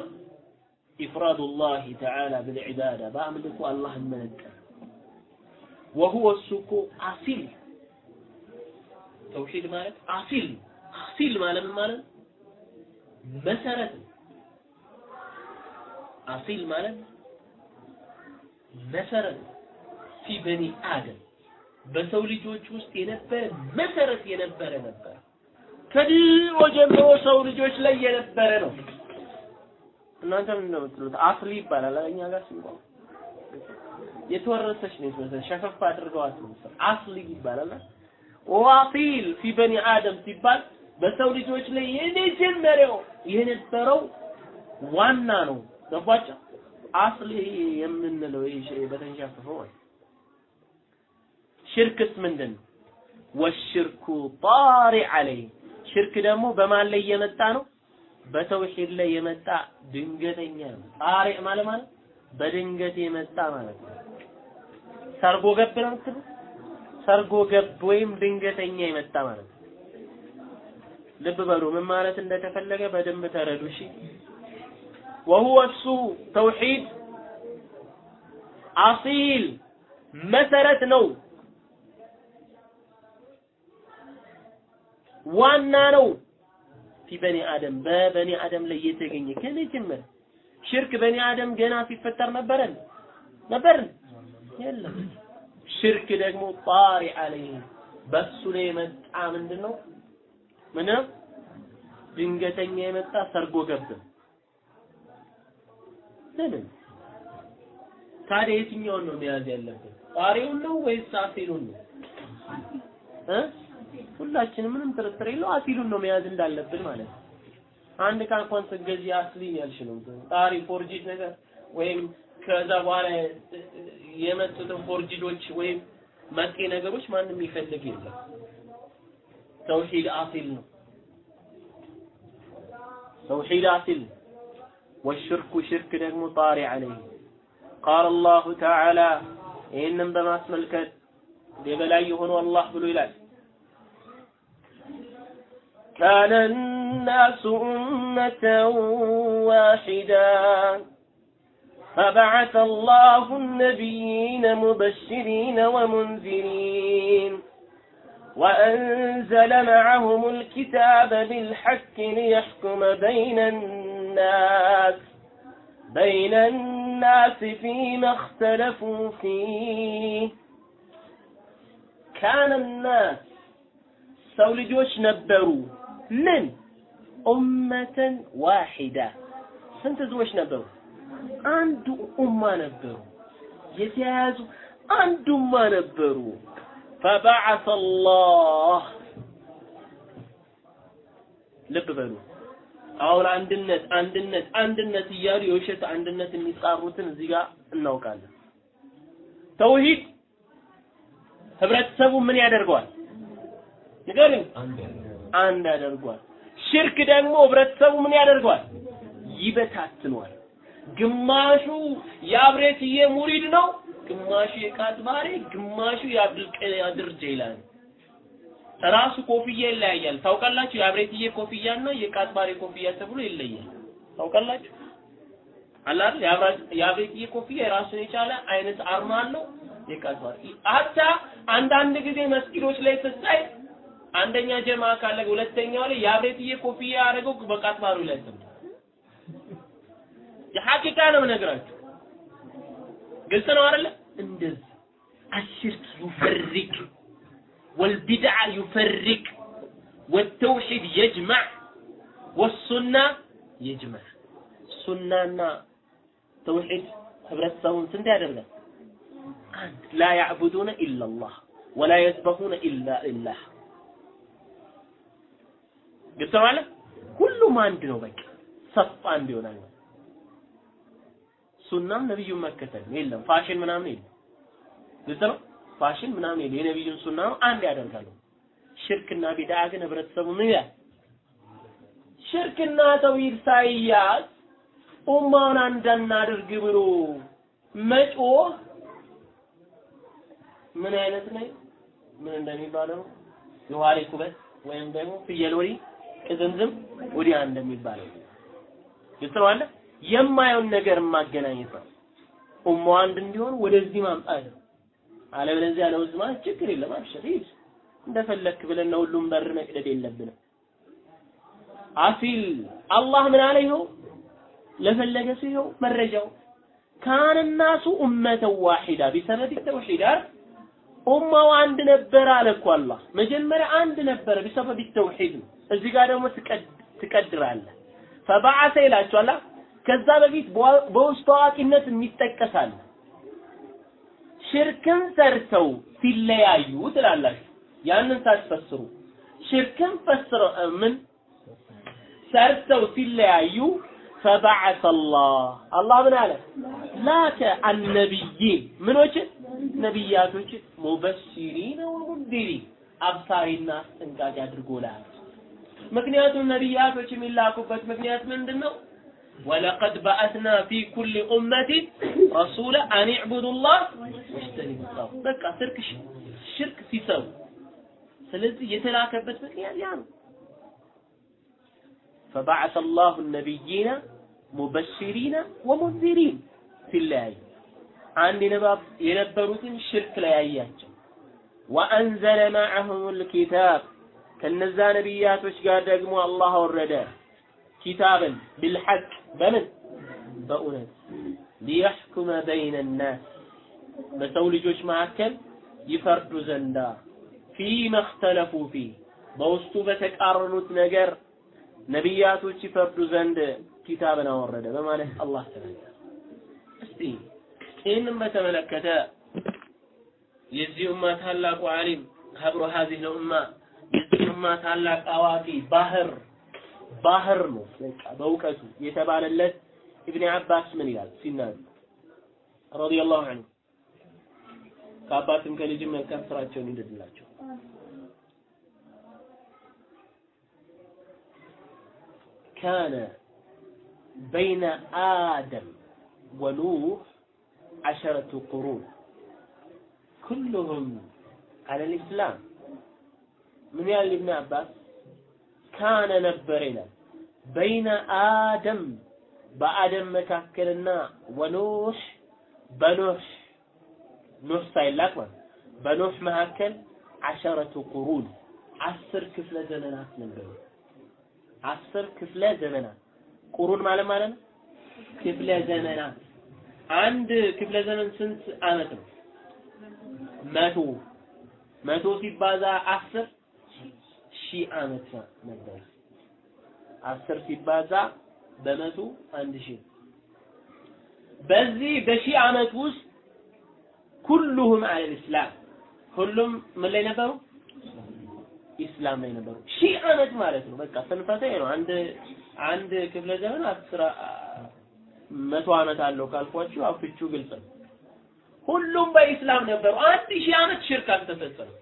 إفراد الله تعالى بالعبادة በአምልኮ አላህን መነጠል وهو السكو أصيل توحيد ማለት አሲል አሲል ማለት ምን ማለት መሰረት አሲል ማለት መሰረት ፊ በኒ አደም በሰው ልጆች ውስጥ የነበረ መሰረት የነበረ ነበር። ከድሮ ጀምሮ ሰው ልጆች ላይ የነበረ ነው። እናንተ ምን ነው የምትሉት? አስሊ ይባላል እኛ ጋር ሲባል የተወረሰች ነው መሰለኝ ሸፈፍ አድርገዋት መሰለኝ አስሊ ይባላል። ዋሲል ፊ በኒ አደም ሲባል በሰው ልጆች ላይ የመጀመሪያው የነበረው ዋና ነው። ገባቸው? አስሊ የምንለው ይሄ በተንሻፈፈው ማለት ሽርክስ ምንድን ነው? ወሽርኩ ጣሪ ዐለይህ ሽርክ ደግሞ በማን ላይ የመጣ ነው? በተውሂድ ላይ የመጣ ድንገተኛ ነው። ጣሪ ማለት ማለት በድንገት የመጣ ማለት ነው። ሰርጎ ገብ ነው የምትሉ ሰርጎ ገብ ወይም ድንገተኛ የመጣ ማለት ነው። ልብ በሉ ምን ማለት እንደተፈለገ በደንብ ተረዱ። እሺ وهو እሱ ተውሂድ አሲል መሰረት ነው ዋና ነው። ፊ አደም በበኒ አደም ላይ የተገኘ ከመጀመሪያ ሽርክ በኒ አደም ገና ሲፈጠር ነበረን? ነበርን? የለም። ሽርክ ደግሞ ጣሪ አለይህ በሱ ላይ የመጣ ምንድን ነው ምንም? ድንገተኛ የመጣ ሰርጎ ገብ። ለምን ታዲያ የትኛውን ነው መያዝ ያለብን? ጣሪውን ነው ወይስ አሲሉን ነው? እ ሁላችንም ምንም ጥርጥር የለው አሲሉን ነው መያዝ እንዳለብን ማለት ነው። አንድ ቃል እንኳን ስትገዢ أصلي ያልሽ ነው طارئ forged ነገር ወይም ከዛ በኋላ የመጡትን forged ኦች ወይም መጤ ነገሮች ማንም ይፈልግ የለም። ተውሂድ أصل ነው። ተውሂድ አሲል ወሽርኩ ሽርክ ደግሞ ጣሪ አለይ ቃል አላሁ ተዓላ ይህንም በማስመልከት የበላይ የሆነው አላህ ብሎ ይላል كان الناس أمة واحدا فبعث الله النبيين مبشرين ومنذرين. وأنزل معهم الكتاب بالحق ليحكم بين الناس بين الناس فيما اختلفوا فيه. كان الناس سولجوش نبروه ምን ኡመተን ዋሂዳ ስንት ህዝቦች ነበሩ? አንዱ ኡማ ነበሩ። የተያያዙ አንድ ኡማ ነበሩ። ፈበዓሰ አላህ ልብ በሉ። አሁን አንድነት አንድነት አንድነት እያሉ የውሸት አንድነት የሚጻሩትን እዚህ ጋር እናውቃለን። ተውሂድ ህብረተሰቡ ምን ያደርገዋል? ንገሩኝ። አንድ ያደርገዋል ሽርክ ደግሞ ህብረተሰቡ ምን ያደርገዋል ይበታትነዋል ግማሹ የአብሬትዬ ሙሪድ ነው ግማሹ የቃጥባሬ ግማሹ የአብዱልቃድር ጀይላኒ። ራሱ ኮፍያ ይለያያል። ታውቃላችሁ የአብሬትዬ ኮፍያና የቃጥባሬ ኮፍያ ተብሎ ይለያል። ታውቃላችሁ? አላል የአብሬትዬ ኮፍያ የራሱን የቻለ አይነት አርማ አለው። የቃጥባሬ አታ አንዳንድ ጊዜ መስጊዶች ላይ ስታይ አንደኛ ጀማ ካለ ሁለተኛው ላይ የአብሬትዬ ኮፍያ ያደረገው በቃ አትባሩ ይላል። የሐቂቃ ነው ነግራችሁ። ግልጽ ነው አይደለ? እንደዚህ አሽርክ ዩፈሪቅ ወልቢድዓ ዩፈሪቅ ወተውሂድ የጅማዕ ወሱና የጅመዕ ሱናና ተውሂድ ህብረተሰቡን ስንት ያደርጋል? አንድ ላ ያዕቡዱነ ኢላላህ ወላ የስበሁነ ኢላ ኢላህ ግልጽ ነው አለ ሁሉም አንድ ነው። በቃ ሰፍ አንድ ይሆናል። ሱናም ነብዩን መከተል የለም ፋሽን ምናምን የለም። ግልጽ ነው? ፋሽን ምናምን የለም። የነብዩን ሱና አንድ ያደርጋሉ። ሽርክና ቢድዓ ግን ህብረተሰቡ ምን ይላል? ሽርክና ተውሂድ ሳይያዝ ኡማውን አንድ እናድርግ ብሎ መጮህ ምን አይነት ነው? ምን እንደሚባለው? የዋሌ ኩበት ወይም ደግሞ ፍየል ወዲ ከዝምዝም ወዲያ እንደሚባለው ይስተዋለ የማየውን ነገር ማገናኘት ነው። ኡማው አንድ እንዲሆን ወደዚህ ማምጣት ነው። አለበለዚያ ለውዝ ማለት ችግር የለም አብሽር ሂድ እንደፈለክ ብለን ሁሉም በር መቅደድ የለብንም። አሲል አላህ ምን አለ? ይኸው ለፈለገ ሰው ይኸው መረጃው ካነ ናሱ ኡመተን ዋሂዳ ቢሰበብ ተውሂድ ኡማው አንድ ነበር አለ እኮ አላህ መጀመሪያ አንድ ነበረ ቢሰበብ ተውሂድ ነው እዚህ ጋር ደግሞ ትቀድራለህ። ፈበዓሰ ይላችኋል ከዛ በፊት በውስጥ አዋቂነት የሚጠቀሳል ሽርክን ሰርተው ሲለያዩ ትላላችሁ። ያንን ሳትፈስሩ። ሽርክን ፈስረው ምን? ሰርተው ሲለያዩ ፈበዓሰ አላህ። አላህ ምን አለ? ላከ አነቢይን ምኖችን ነቢያቶችን ሙበሽሪን ወሙንዚሪን አብሳሪና አስጠንቃቂ አድርጎ ላከ ምክንያቱም ነቢያቶች የሚላኩበት ምክንያት ምንድን ነው ወለቀድ በአትና ፊ ኩል ኡመት ረሱላ አን ዕቡዱ ላህ ወጅተኒቡ ጣጉት በቃ ስርክ ሽርክ ሲሰሩ ስለዚህ የተላከበት ምክንያት ያ ነው فبعث الله النبيين مبشرين ومنذرين ሲለያዩ አንድ የነባብ የነበሩትን ሽርክ ላይ ያያቸው ወአንዘለ ማዐሁም ልኪታብ ከነዛ ነቢያቶች ጋር ደግሞ አላህ ወረደ። ኪታብን ቢልሐቅ በምን? በእውነት ሊየሕኩመ በይነ ናስ በሰው ልጆች መካከል ይፈርዱ ዘንዳ። ፊመ እክተለፉ ፊህ በውስጡ በተቃረኑት ነገር ነቢያቶች ይፈርዱ ዘንድ ኪታብን አወረደ በማለት አላህ ተናገረ። እስቲ ይህንም በተመለከተ የዚህ ኡማ ታላቁ ዓሊም ሀብሮ ሀዚህ ኡማ የዚህ ኡማ ታላቅ አዋቂ ባህር ባህር ነው በቃ በእውቀቱ የተባለለት ኢብን አባስ ምን ይላል ሲናገር ረዲየላሁ ዐንሁ ከአባትም ከልጅም መልካም ስራቸውን ይውደድላቸው። ካነ በይነ አደም ወኑህ ዐሸረቱ ቁሩን ኩሉሁም ዐለል ኢስላም። ምን ያህል ኢብን አባስ ካነ ነበር ይላል በይነ አደም በአደም መካከልና ወኑህ በኖህ ኖህ ሳይላክ ማለት በኖህ መካከል አሸረቱ ቁሩን አስር ክፍለ ዘመናት ነበሩ። አስር ክፍለ ዘመናት ቁሩን ማለት ማለት ነው ክፍለ ዘመናት። አንድ ክፍለ ዘመን ስንት አመት ነው? መቶ መቶ ሲባዛ አስር ሺህ አመት ነበር። አስር ሲባዛ በመቶ አንድ ሺህ በዚህ በሺህ አመት ውስጥ ኩሉሁም አለል ኢስላም ሁሉም ምን ላይ ነበሩ? ኢስላም ላይ ነበሩ። ሺህ አመት ማለት ነው። በቃ ስንፈታ ነው። አንድ አንድ ክፍለ ዘመን አስራ መቶ አመት አለው ካልኳችሁ አፍቹ ግልጽ ነው። ሁሉም በኢስላም ነበሩ። አንድ ሺህ አመት ሽርክ አልተፈጸመም፣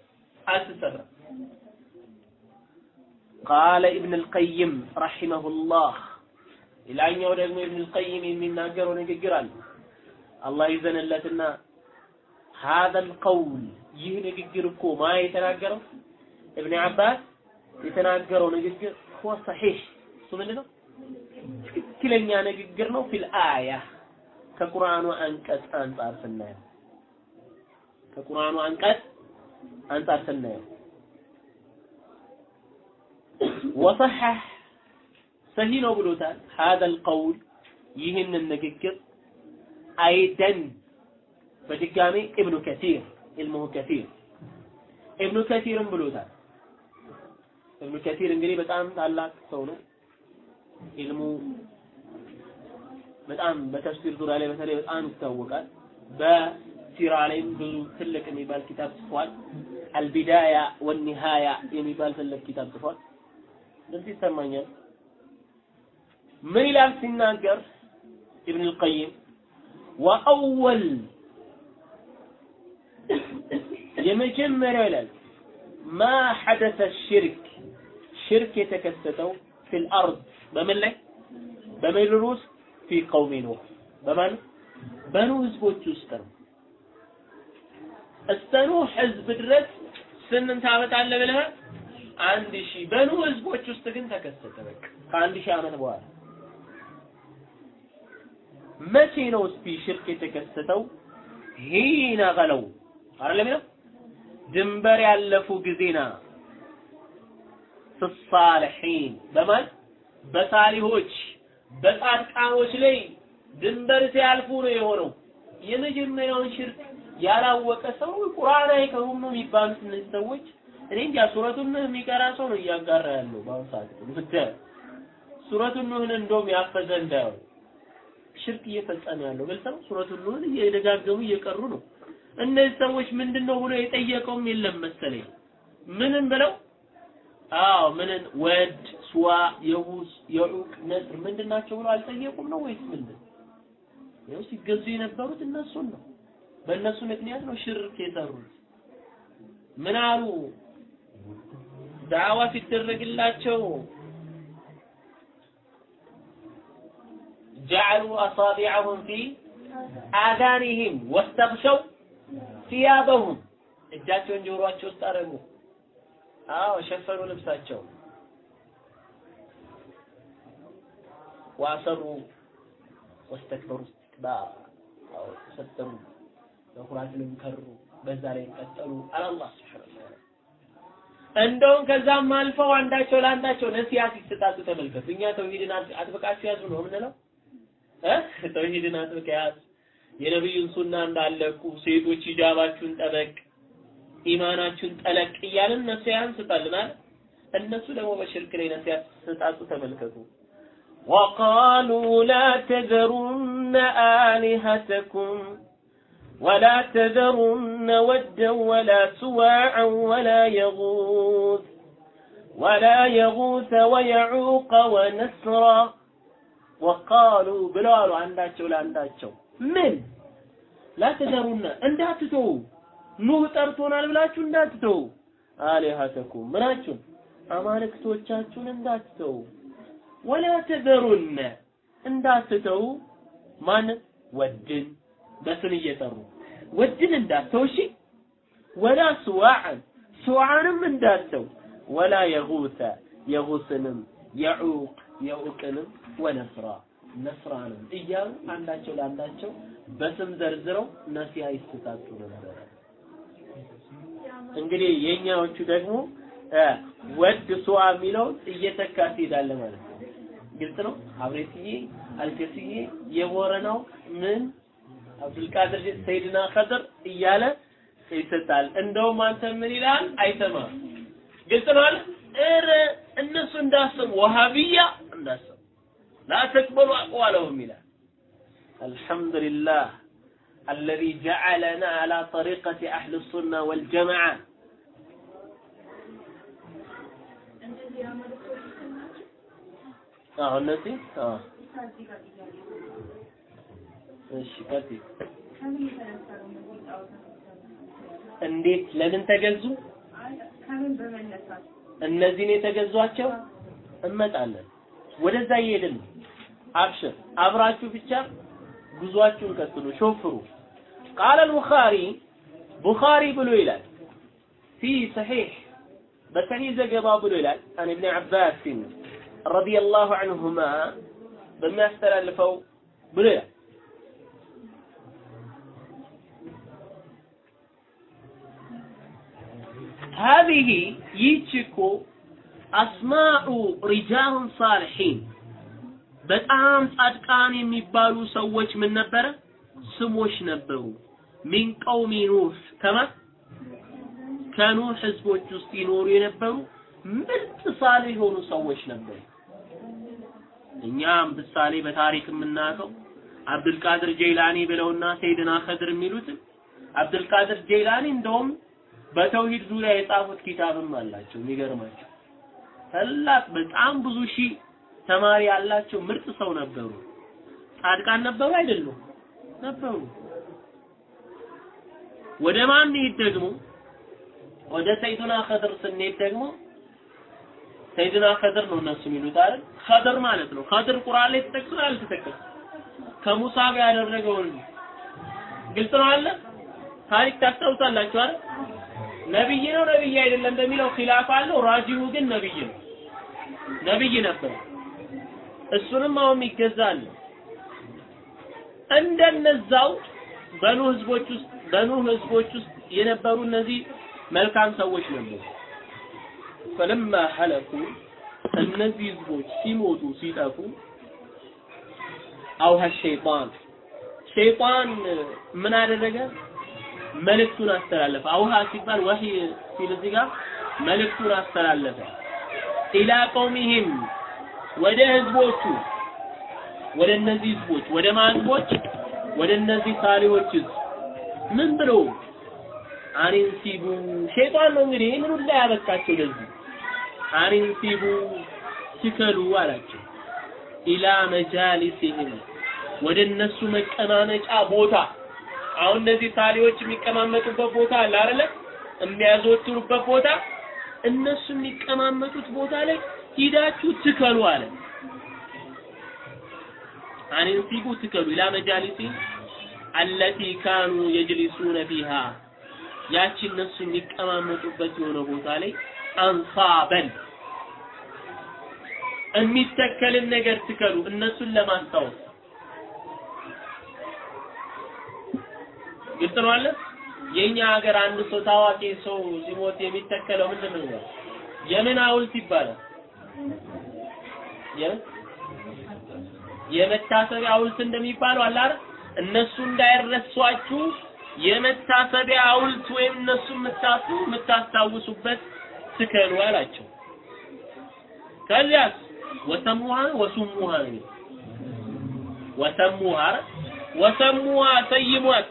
አልተሰራም። ቃለ ኢብኑል ቀይም ረሒመሁላህ። ሌላኛው ደግሞ ኢብኑል ቀይም የሚናገረው ንግግር አለ። አላህ ይዘንለትና ሀዘል ቀውል ይህ ንግግር እኮ ማ የተናገረው? እብን አባስ የተናገረው ንግግር ሁወ ሰሒሕ እሱ ምንድን ነው ትክክለኛ ንግግር ነው ፊል አያ። ከቁርአኑ አንቀጽ አንጻር ስናየው ከቁርአኑ አንቀጽ አንጻር ስናየው። ወሰሐህ ሰሂ ነው ብሎታል። ሀዘል ቀውል ይህንን ንግግር አይደን በድጋሜ ኢብኑ ከሲር ኢልሙሁ ከሲር ኢብኑ ከሲርም ብሎታል። ኢብኑ ከሲር እንግዲህ በጣም ታላቅ ሰው ነው። ኢልሙ በጣም በተፍሲር ዙሪያ ላይ በተለይ በጣም ይታወቃል። በሲራ ላይም ብዙ ትልቅ የሚባል ኪታብ ጽፏል። አልቢዳያ ወኒሃያ የሚባል ትልቅ ኪታብ ጽፏል። እንደዚህ ይሰማኛል። ምን ይላል ሲናገር ኢብን አልቀይም ወአወል የመጀመሪያው ይላል። ማ ሐደሰ ሽርክ? ሽርክ የተከሰተው ፊል አርድ በምን ላይ? በምድር ውስጥ ፊ ቀውሚ ኑህ። በማን? በኑ ህዝቦች ውስጥ ነው። እስከ ኑህ ህዝብ ድረስ ስንት ዓመት አለ ብለህ አንድ ሺህ በኑ ህዝቦች ውስጥ ግን ተከሰተ በቃ ከአንድ ሺህ ዓመት በኋላ መቼ ነው እስቲ ሽርክ የተከሰተው ሂና ገለው አይደለም ነው ድንበር ያለፉ ጊዜና ፍሳልሒን በማን በሳሊሆች በጻድቃኖች ላይ ድንበር ሲያልፉ ነው የሆነው። የመጀመሪያውን ሽርክ ያላወቀ ሰው አይቀሩም ነው የሚባሉት እነዚህ ሰዎች። እኔ እንጃ ሱረቱን የሚቀራ ሰው ነው እያጋራ ያለው በአሁኑ ሰዓት ብታይ ሱረቱን ኑህን እንደውም ያፈዘ እንዳይሆን ሽርክ እየፈጸመ ያለው ነው። ሱረቱን ኑህን እየደጋገሙ እየቀሩ ነው። እነዚህ ሰዎች ምንድን ነው ብሎ የጠየቀውም የለም መሰለኝ። ምንም ብለው አዎ ምንን ወድ ሱዋ የሁስ የዑቅ ነስር ምንድን ናቸው ብሎ አልጠየቁም ነው ወይስ ምንድን? ያው ሲገዙ የነበሩት እነሱን ነው። በእነሱ ምክንያት ነው ሽርክ የሰሩት። ምን አሉ? ዳዋ ሲደረግላቸው ጀዐሉ አሳቢዐሁም ፊ አዛኒሂም ወስተግሸው ሲያበሁም እጃቸውን ጆሮአቸው ውስጥ አደረጉ። አዎ ሸፈኑ ልብሳቸው። ዋሰሩ ወስተክበሩ እስትክባር አዎ ተሰተሩ በኩራትንም ከሩ በዛ ላይ ቀጠሉ አላህ ወተዓላ። እንደውም ከዛም አልፈው አንዳቸው ለአንዳቸው ነሲያ ሲሰጣጡ ተመልከቱ። እኛ ተውሂድን አጥብቃችሁ ያዙ ነው የምንለው እ ተውሂድን አጥብቀ ያዝ የነብዩን ሱና እንዳለቁ ሴቶች ሂጃባችሁን ጠበቅ ኢማናችሁን ጠለቅ እያልን ነሲያ እንስጣልናል። እነሱ ደግሞ በሽርክ ላይ ነሲያ ሲሰጣጡ ተመልከቱ። وقالوا لا تذرن آلهتكم ولا تذرن ودا ولا سواعا ولا يغوث ولا يغوث ويعوق ونسرا وقالوا بلالوا عنداتشو لعنداتشو من لا تذرن እንዳትተው ኑህ ጠርቶናል ብላችሁ እንዳትተው አሊሃተኩም ምናችሁን አማልክቶቻችሁን እንዳትተው ወላ ተዘሩነ እንዳትተው ማን ወድን በስም እየጠሩ ወድን እንዳትተው እሺ ወላ ስዋዕን ስዋዕንም እንዳትተው ወላ የጉተ የጉስንም የዑቅ የዑቅንም ወነስራ ነስራንም እያሉ አንዳቸው ለአንዳቸው በስም ዘርዝረው ነሲያ ይስተታጡ ነበረ። እንግዲህ የኛዎቹ ደግሞ ወድ ሱዋ የሚለውን እየተካ ትሄዳለ ማለት ነው። ግልጽ ነው። አብሬትዬ፣ አልከስዬ፣ የቦረናው ምን አብዱልቃድር ሰይድና ኸድር እያለ ይሰጣል። እንደውም አንተ ምን ይላል አይሰማም። ግልጽ ነው አለ ኧረ እነሱ እንዳሰቡ ወሃቢያ እንዳሰቡ ላ ተቅበሉ አቅዋለሁም ይላል። አልሐምዱሊላህ الذي جعلنا على طريقة أهل السنة والجماعة አዎ እነዚህ አዎ እሺ እንዴት? ለምን ተገዙ? እነዚህን የተገዟቸው? እመጣለን። ወደዛ እየሄድን አብሽር፣ አብራችሁ ብቻ ጉዟችሁን ቀጥሉ፣ ሾፍሩ። ቃለ ቡኻሪ ቡኻሪ ብሎ ይላል። ፊ ሰሒሕ በሰሒሕ ዘገባ ብሎ ይላል። አን ኢብን ዓባስ ረዲየላሁ ዐንሁማ በሚያስተላልፈው ብሎ ይላል። ሀዚህ ይህች እኮ አስማዑ ሪጃሉን በጣም ጻድቃን የሚባሉ ሰዎች ምን ነበረ? ስሞች ነበሩ። ሚን ቀውሚ ኑህ ከማ ከኑህ ህዝቦች ውስጥ ይኖሩ የነበሩ ምርጥ ሳሌ የሆኑ ሰዎች ነበሩ። እኛም ምሳሌ በታሪክ የምናውቀው አብዱልቃድር ጀይላኒ ብለውና ሰይድና የሚሉት የሚሉትን አብዱልቃድር ጀይላኒ እንደውም በተውሂድ ዙሪያ የጻፉት ኪታብም አላቸው። የሚገርማቸው ታላቅ በጣም ብዙ ሺህ ተማሪ ያላቸው ምርጥ ሰው ነበሩ። ጻድቃን ነበሩ አይደሉም? ነበሩ። ወደ ማን እንሂድ ደግሞ? ወደ ሰይዱና ኸድር ስንሄድ ደግሞ ሰይድና ኸድር ነው እነሱ የሚሉት አይደል? ኸድር ማለት ነው። ኸድር ቁርአን ላይ ተጠቅሷል አልተጠቀሰም? ከሙሳ ጋር ያደረገውን ግልጽ ነው አለ ታሪክ ታስታውሳላችሁ አይደል ነብይ ነው ነብይ አይደለም በሚለው ኺላፍ አለው። ራጂሁ ግን ነብይ ነው። ነብይ ነበር። እሱንም አሁን ይገዛል። እንደነዛው በኑ ህዝቦች ውስጥ በኑ ህዝቦች ውስጥ የነበሩ እነዚህ መልካም ሰዎች ነበሩ። ፈለማ ሐለኩ እነዚህ ህዝቦች ሲሞቱ ሲጠፉ አውሃ ሸይጣን። ሸይጣን ምን አደረገ መልእክቱን አስተላለፈ። አውሃ ሲባል ወህይ ሲል እዚህ ጋር መልእክቱን አስተላለፈ። ኢላ ቀውሚሂም ወደ ህዝቦቹ ወደ እነዚህ ህዝቦች ወደ ማን ህዝቦች? ወደ እነዚህ ሳሊሆች ህዝብ። ምን ብሎ? አኒንሲቡ ሸይጣን ነው እንግዲህ ምን ሁላ ያበቃቸው ለዚህ። አኒንሲቡ ሲከሉ አላቸው። ኢላ መጃሊሲህም ወደ እነሱ መቀማመጫ ቦታ አሁን እነዚህ ሳሊዎች የሚቀማመጡበት ቦታ አለ አይደለ? የሚያዘወትሩበት ቦታ? እነሱ የሚቀማመጡት ቦታ ላይ ሂዳችሁ ትከሉ አለ። አንንሲቡ ትከሉ። ኢላ መጃሊሲ አለቲ ካኑ የጅሊሱነ ፊሃ። ያቺ እነሱ የሚቀማመጡበት የሆነ ቦታ ላይ አንሳበን። የሚተከልን ነገር ትከሉ። እነሱን ለማስታወስ ግልጽ ነው አለ የኛ ሀገር አንድ ሰው ታዋቂ ሰው ሲሞት የሚተከለው ምንድን ነው የምን ሐውልት ይባላል? የመታሰቢያ ሐውልት እንደሚባለው አለ አይደል? እነሱ እንዳይረሷችሁ የመታሰቢያ ሐውልት ወይም እነሱ የምታሱ የምታስታውሱበት ትከሉ አላቸው። ከዚያስ? ወሰሙሃ ወሱሙሃ ወሰሙሃ ወሰሙሃ ሰይሟት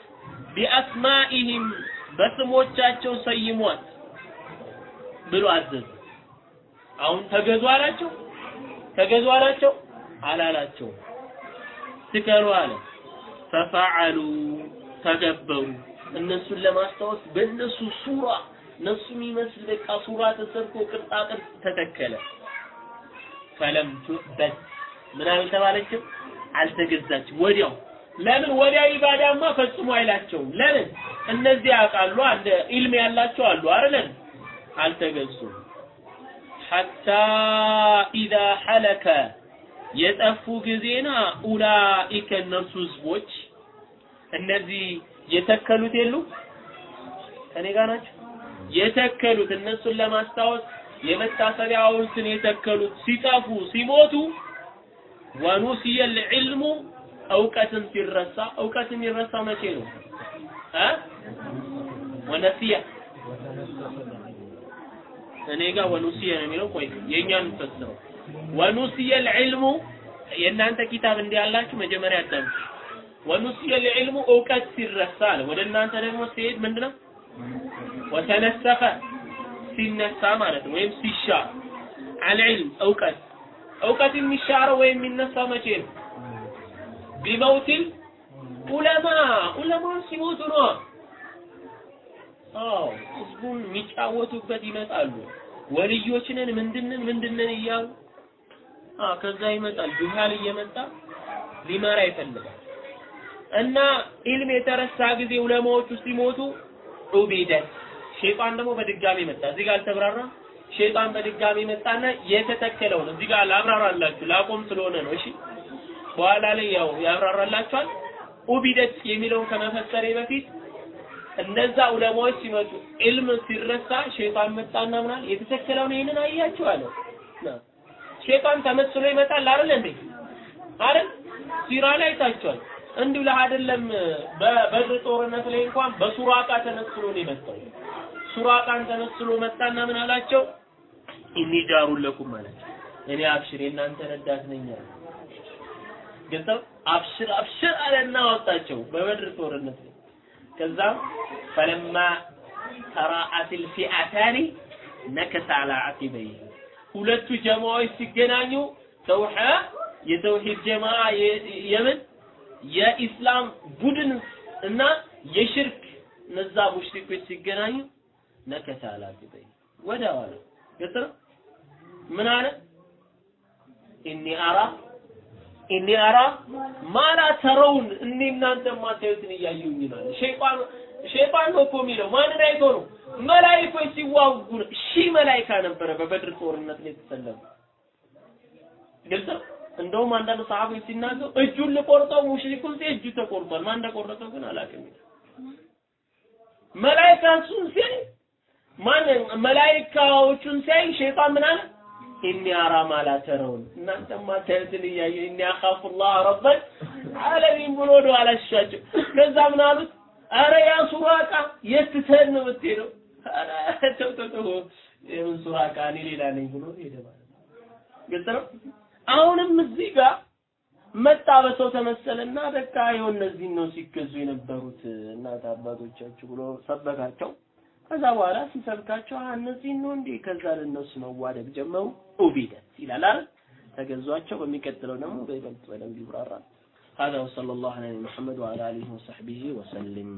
ቢአስማኢሂም በስሞቻቸው ሰይሟት ብሎ አዘዘ። አሁን ተገዙ አላቸው? ተገዙ አላቸው? አላላቸው። ስከሩ አለ። ፈፈዐሉ ተገበሩ። እነሱን ለማስታወስ በእነሱ ሱራ እነሱ የሚመስል በቃ ሱራ ተሰርቶ ቅርጻ ቅርጽ ተተከለ። ፈለም ቱዕበድ። ምን አልተባለችም አልተገዛችም። ወዲያው ለምን ወዲያው ኢባዳማ ፈጽሞ አይላቸውም? ለምን? እነዚህ ያውቃሉ አንድ ኢልም ያላቸው አሉ አይደል? አልተገዙም። ሐታ ኢዛ ሐለከ የጠፉ ጊዜና ኡላኢከ እነርሱ ህዝቦች እነዚህ የተከሉት የሉ? ከኔ ጋር ናቸው። የተከሉት እነሱን ለማስታወስ የመታሰቢያ ሐውልትን የተከሉት ሲጠፉ ሲሞቱ ወኑሲየል ዒልሙ እውቀትን ሲረሳ እውቀት የሚረሳው መቼ ነው? እ? እኔ ጋር ወኑሲየ ነው የሚለው? ቆይ የእኛን እንፈስረው ወኑሲየል ዒልሙ የእናንተ ኪታብ እንዲህ ያላችሁ መጀመሪያ አዳምጡ። ወኑሲየል ዒልሙ እውቀት ሲረሳ አለ። ወደ እናንተ ደግሞ ሲሄድ ምንድነው? ወተነሰፈ ሲነሳ ማለት ነው። ወይም ሲሻር። አልዕልም እውቀት። እውቀት የሚሻረው ወይም የሚነሳው መቼ ነው ቢመውቲል ዑለማ ዑለማ ሲሞቱ ነው አዎ ህዝቡን የሚጫወቱበት ይመጣሉ ወልዮችንን ምንድንን ምንድንን እያሉ አ ከዛ ይመጣል ጁሃል እየመጣ ሊመራ ይፈልጋል እና ኢልም የተረሳ ጊዜ ዑለማዎቹ ሲሞቱ ዑቢደት ሸይጣን ደግሞ በድጋሚ መጣ እዚህ ጋር አልተብራራ ሸይጣን በድጋሚ መጣና የተተከለውን እዚህ ጋር ላብራራላችሁ ላቆም ስለሆነ ነው እሺ በኋላ ላይ ያው ያብራራላችኋል። ኡቢደት የሚለውን ከመፈሰሬ በፊት እነዛ ዑለማዎች ሲመጡ ኢልም ሲረሳ ሸይጣን መጣና ምናል የተተከለውን ይህንን አያችሁ አለ። ሸይጣን ተመስሎ ይመጣል አይደል እንዴ? አይደል? ሲራ ላይ አይታችኋል። እንዲሁ ለአይደለም በበድር ጦርነት ላይ እንኳን በሱራቃ ተመስሎ ነው የመጣው። ሱራቃን ተመስሎ መጣና ምን አላቸው? ኢኒ ጃሩን ለኩም አላቸው እኔ አብሽር የእናንተ ረዳት ነኝ አለ ገልጸው አብሽር አብሽር አለና አወጣቸው በበድር ጦርነት ላይ ከዛም ፈለማ ተራአት الفئتان ነከሰ على عقبيه ሁለቱ ጀማዎች ሲገናኙ ተውሐ የተውሂድ ጀማ የምን የኢስላም ቡድን እና የሽርክ እነዛ ሙሽሪኮች ሲገናኙ ነከሰ على عقبيه ወደ ኋላ ግልጽ ነው ምን አለ ኢኒ አራ ኢኒ አራ ማላ ተረውን እኔ እናንተ ማታዩትን እያየሁኝ ነው። ሸይጣን ሸይጣን ነው እኮ የሚለው። ማንን አይቶ ነው? መላእክቶች ሲዋጉ ሺህ መላእክት ነበረ በበድር ጦርነት ላይ የተሰለፉ። ግልጽ እንደውም አንዳንድ ሰሃቦች ሲናገሩ እጁን ልቆርጠው ሙሽሪኩን ሲል እጁ ተቆርጧል። ማን እንደቆረጠው ግን አላውቅም። መላእክቶቹን ሲል ማን መላእክቶቹን ሲያይ ሸይጣን ምን አለ ኢኒ አራ ማላ ተረውን እናንተማ ታዩትን ኢኒ አኻፉላህ ረበል ዓለሚን ብሎ ወደ ኋላ ሸሻቸው። ከዛ ምን አሉት? አረ ያ ሱራቃ የት ትተን ነው የምትሄደው? ተው የምን ሱራቃ እኔ ሌላ ነኝ ብሎ ሄደ ማለት ነው። ግልጽ ነው። አሁንም እዚህ ጋር መጣ በሰው ተመሰለና በቃ ይኸው እነዚህን ነው ሲገዙ የነበሩት እናት አባቶቻችሁ ብሎ ሰበካቸው። ከዛ በኋላ ሲሰብካቸው እነዚህ ነው እንዴ ከዛ ለነሱ መዋደድ ጀመሩ ኡቢደት ይላል አይደል ተገዟቸው በሚቀጥለው ደግሞ በይበልጥ በደንብ ይብራራል هذا وصلى الله على محمد وعلى اله وصحبه وسلم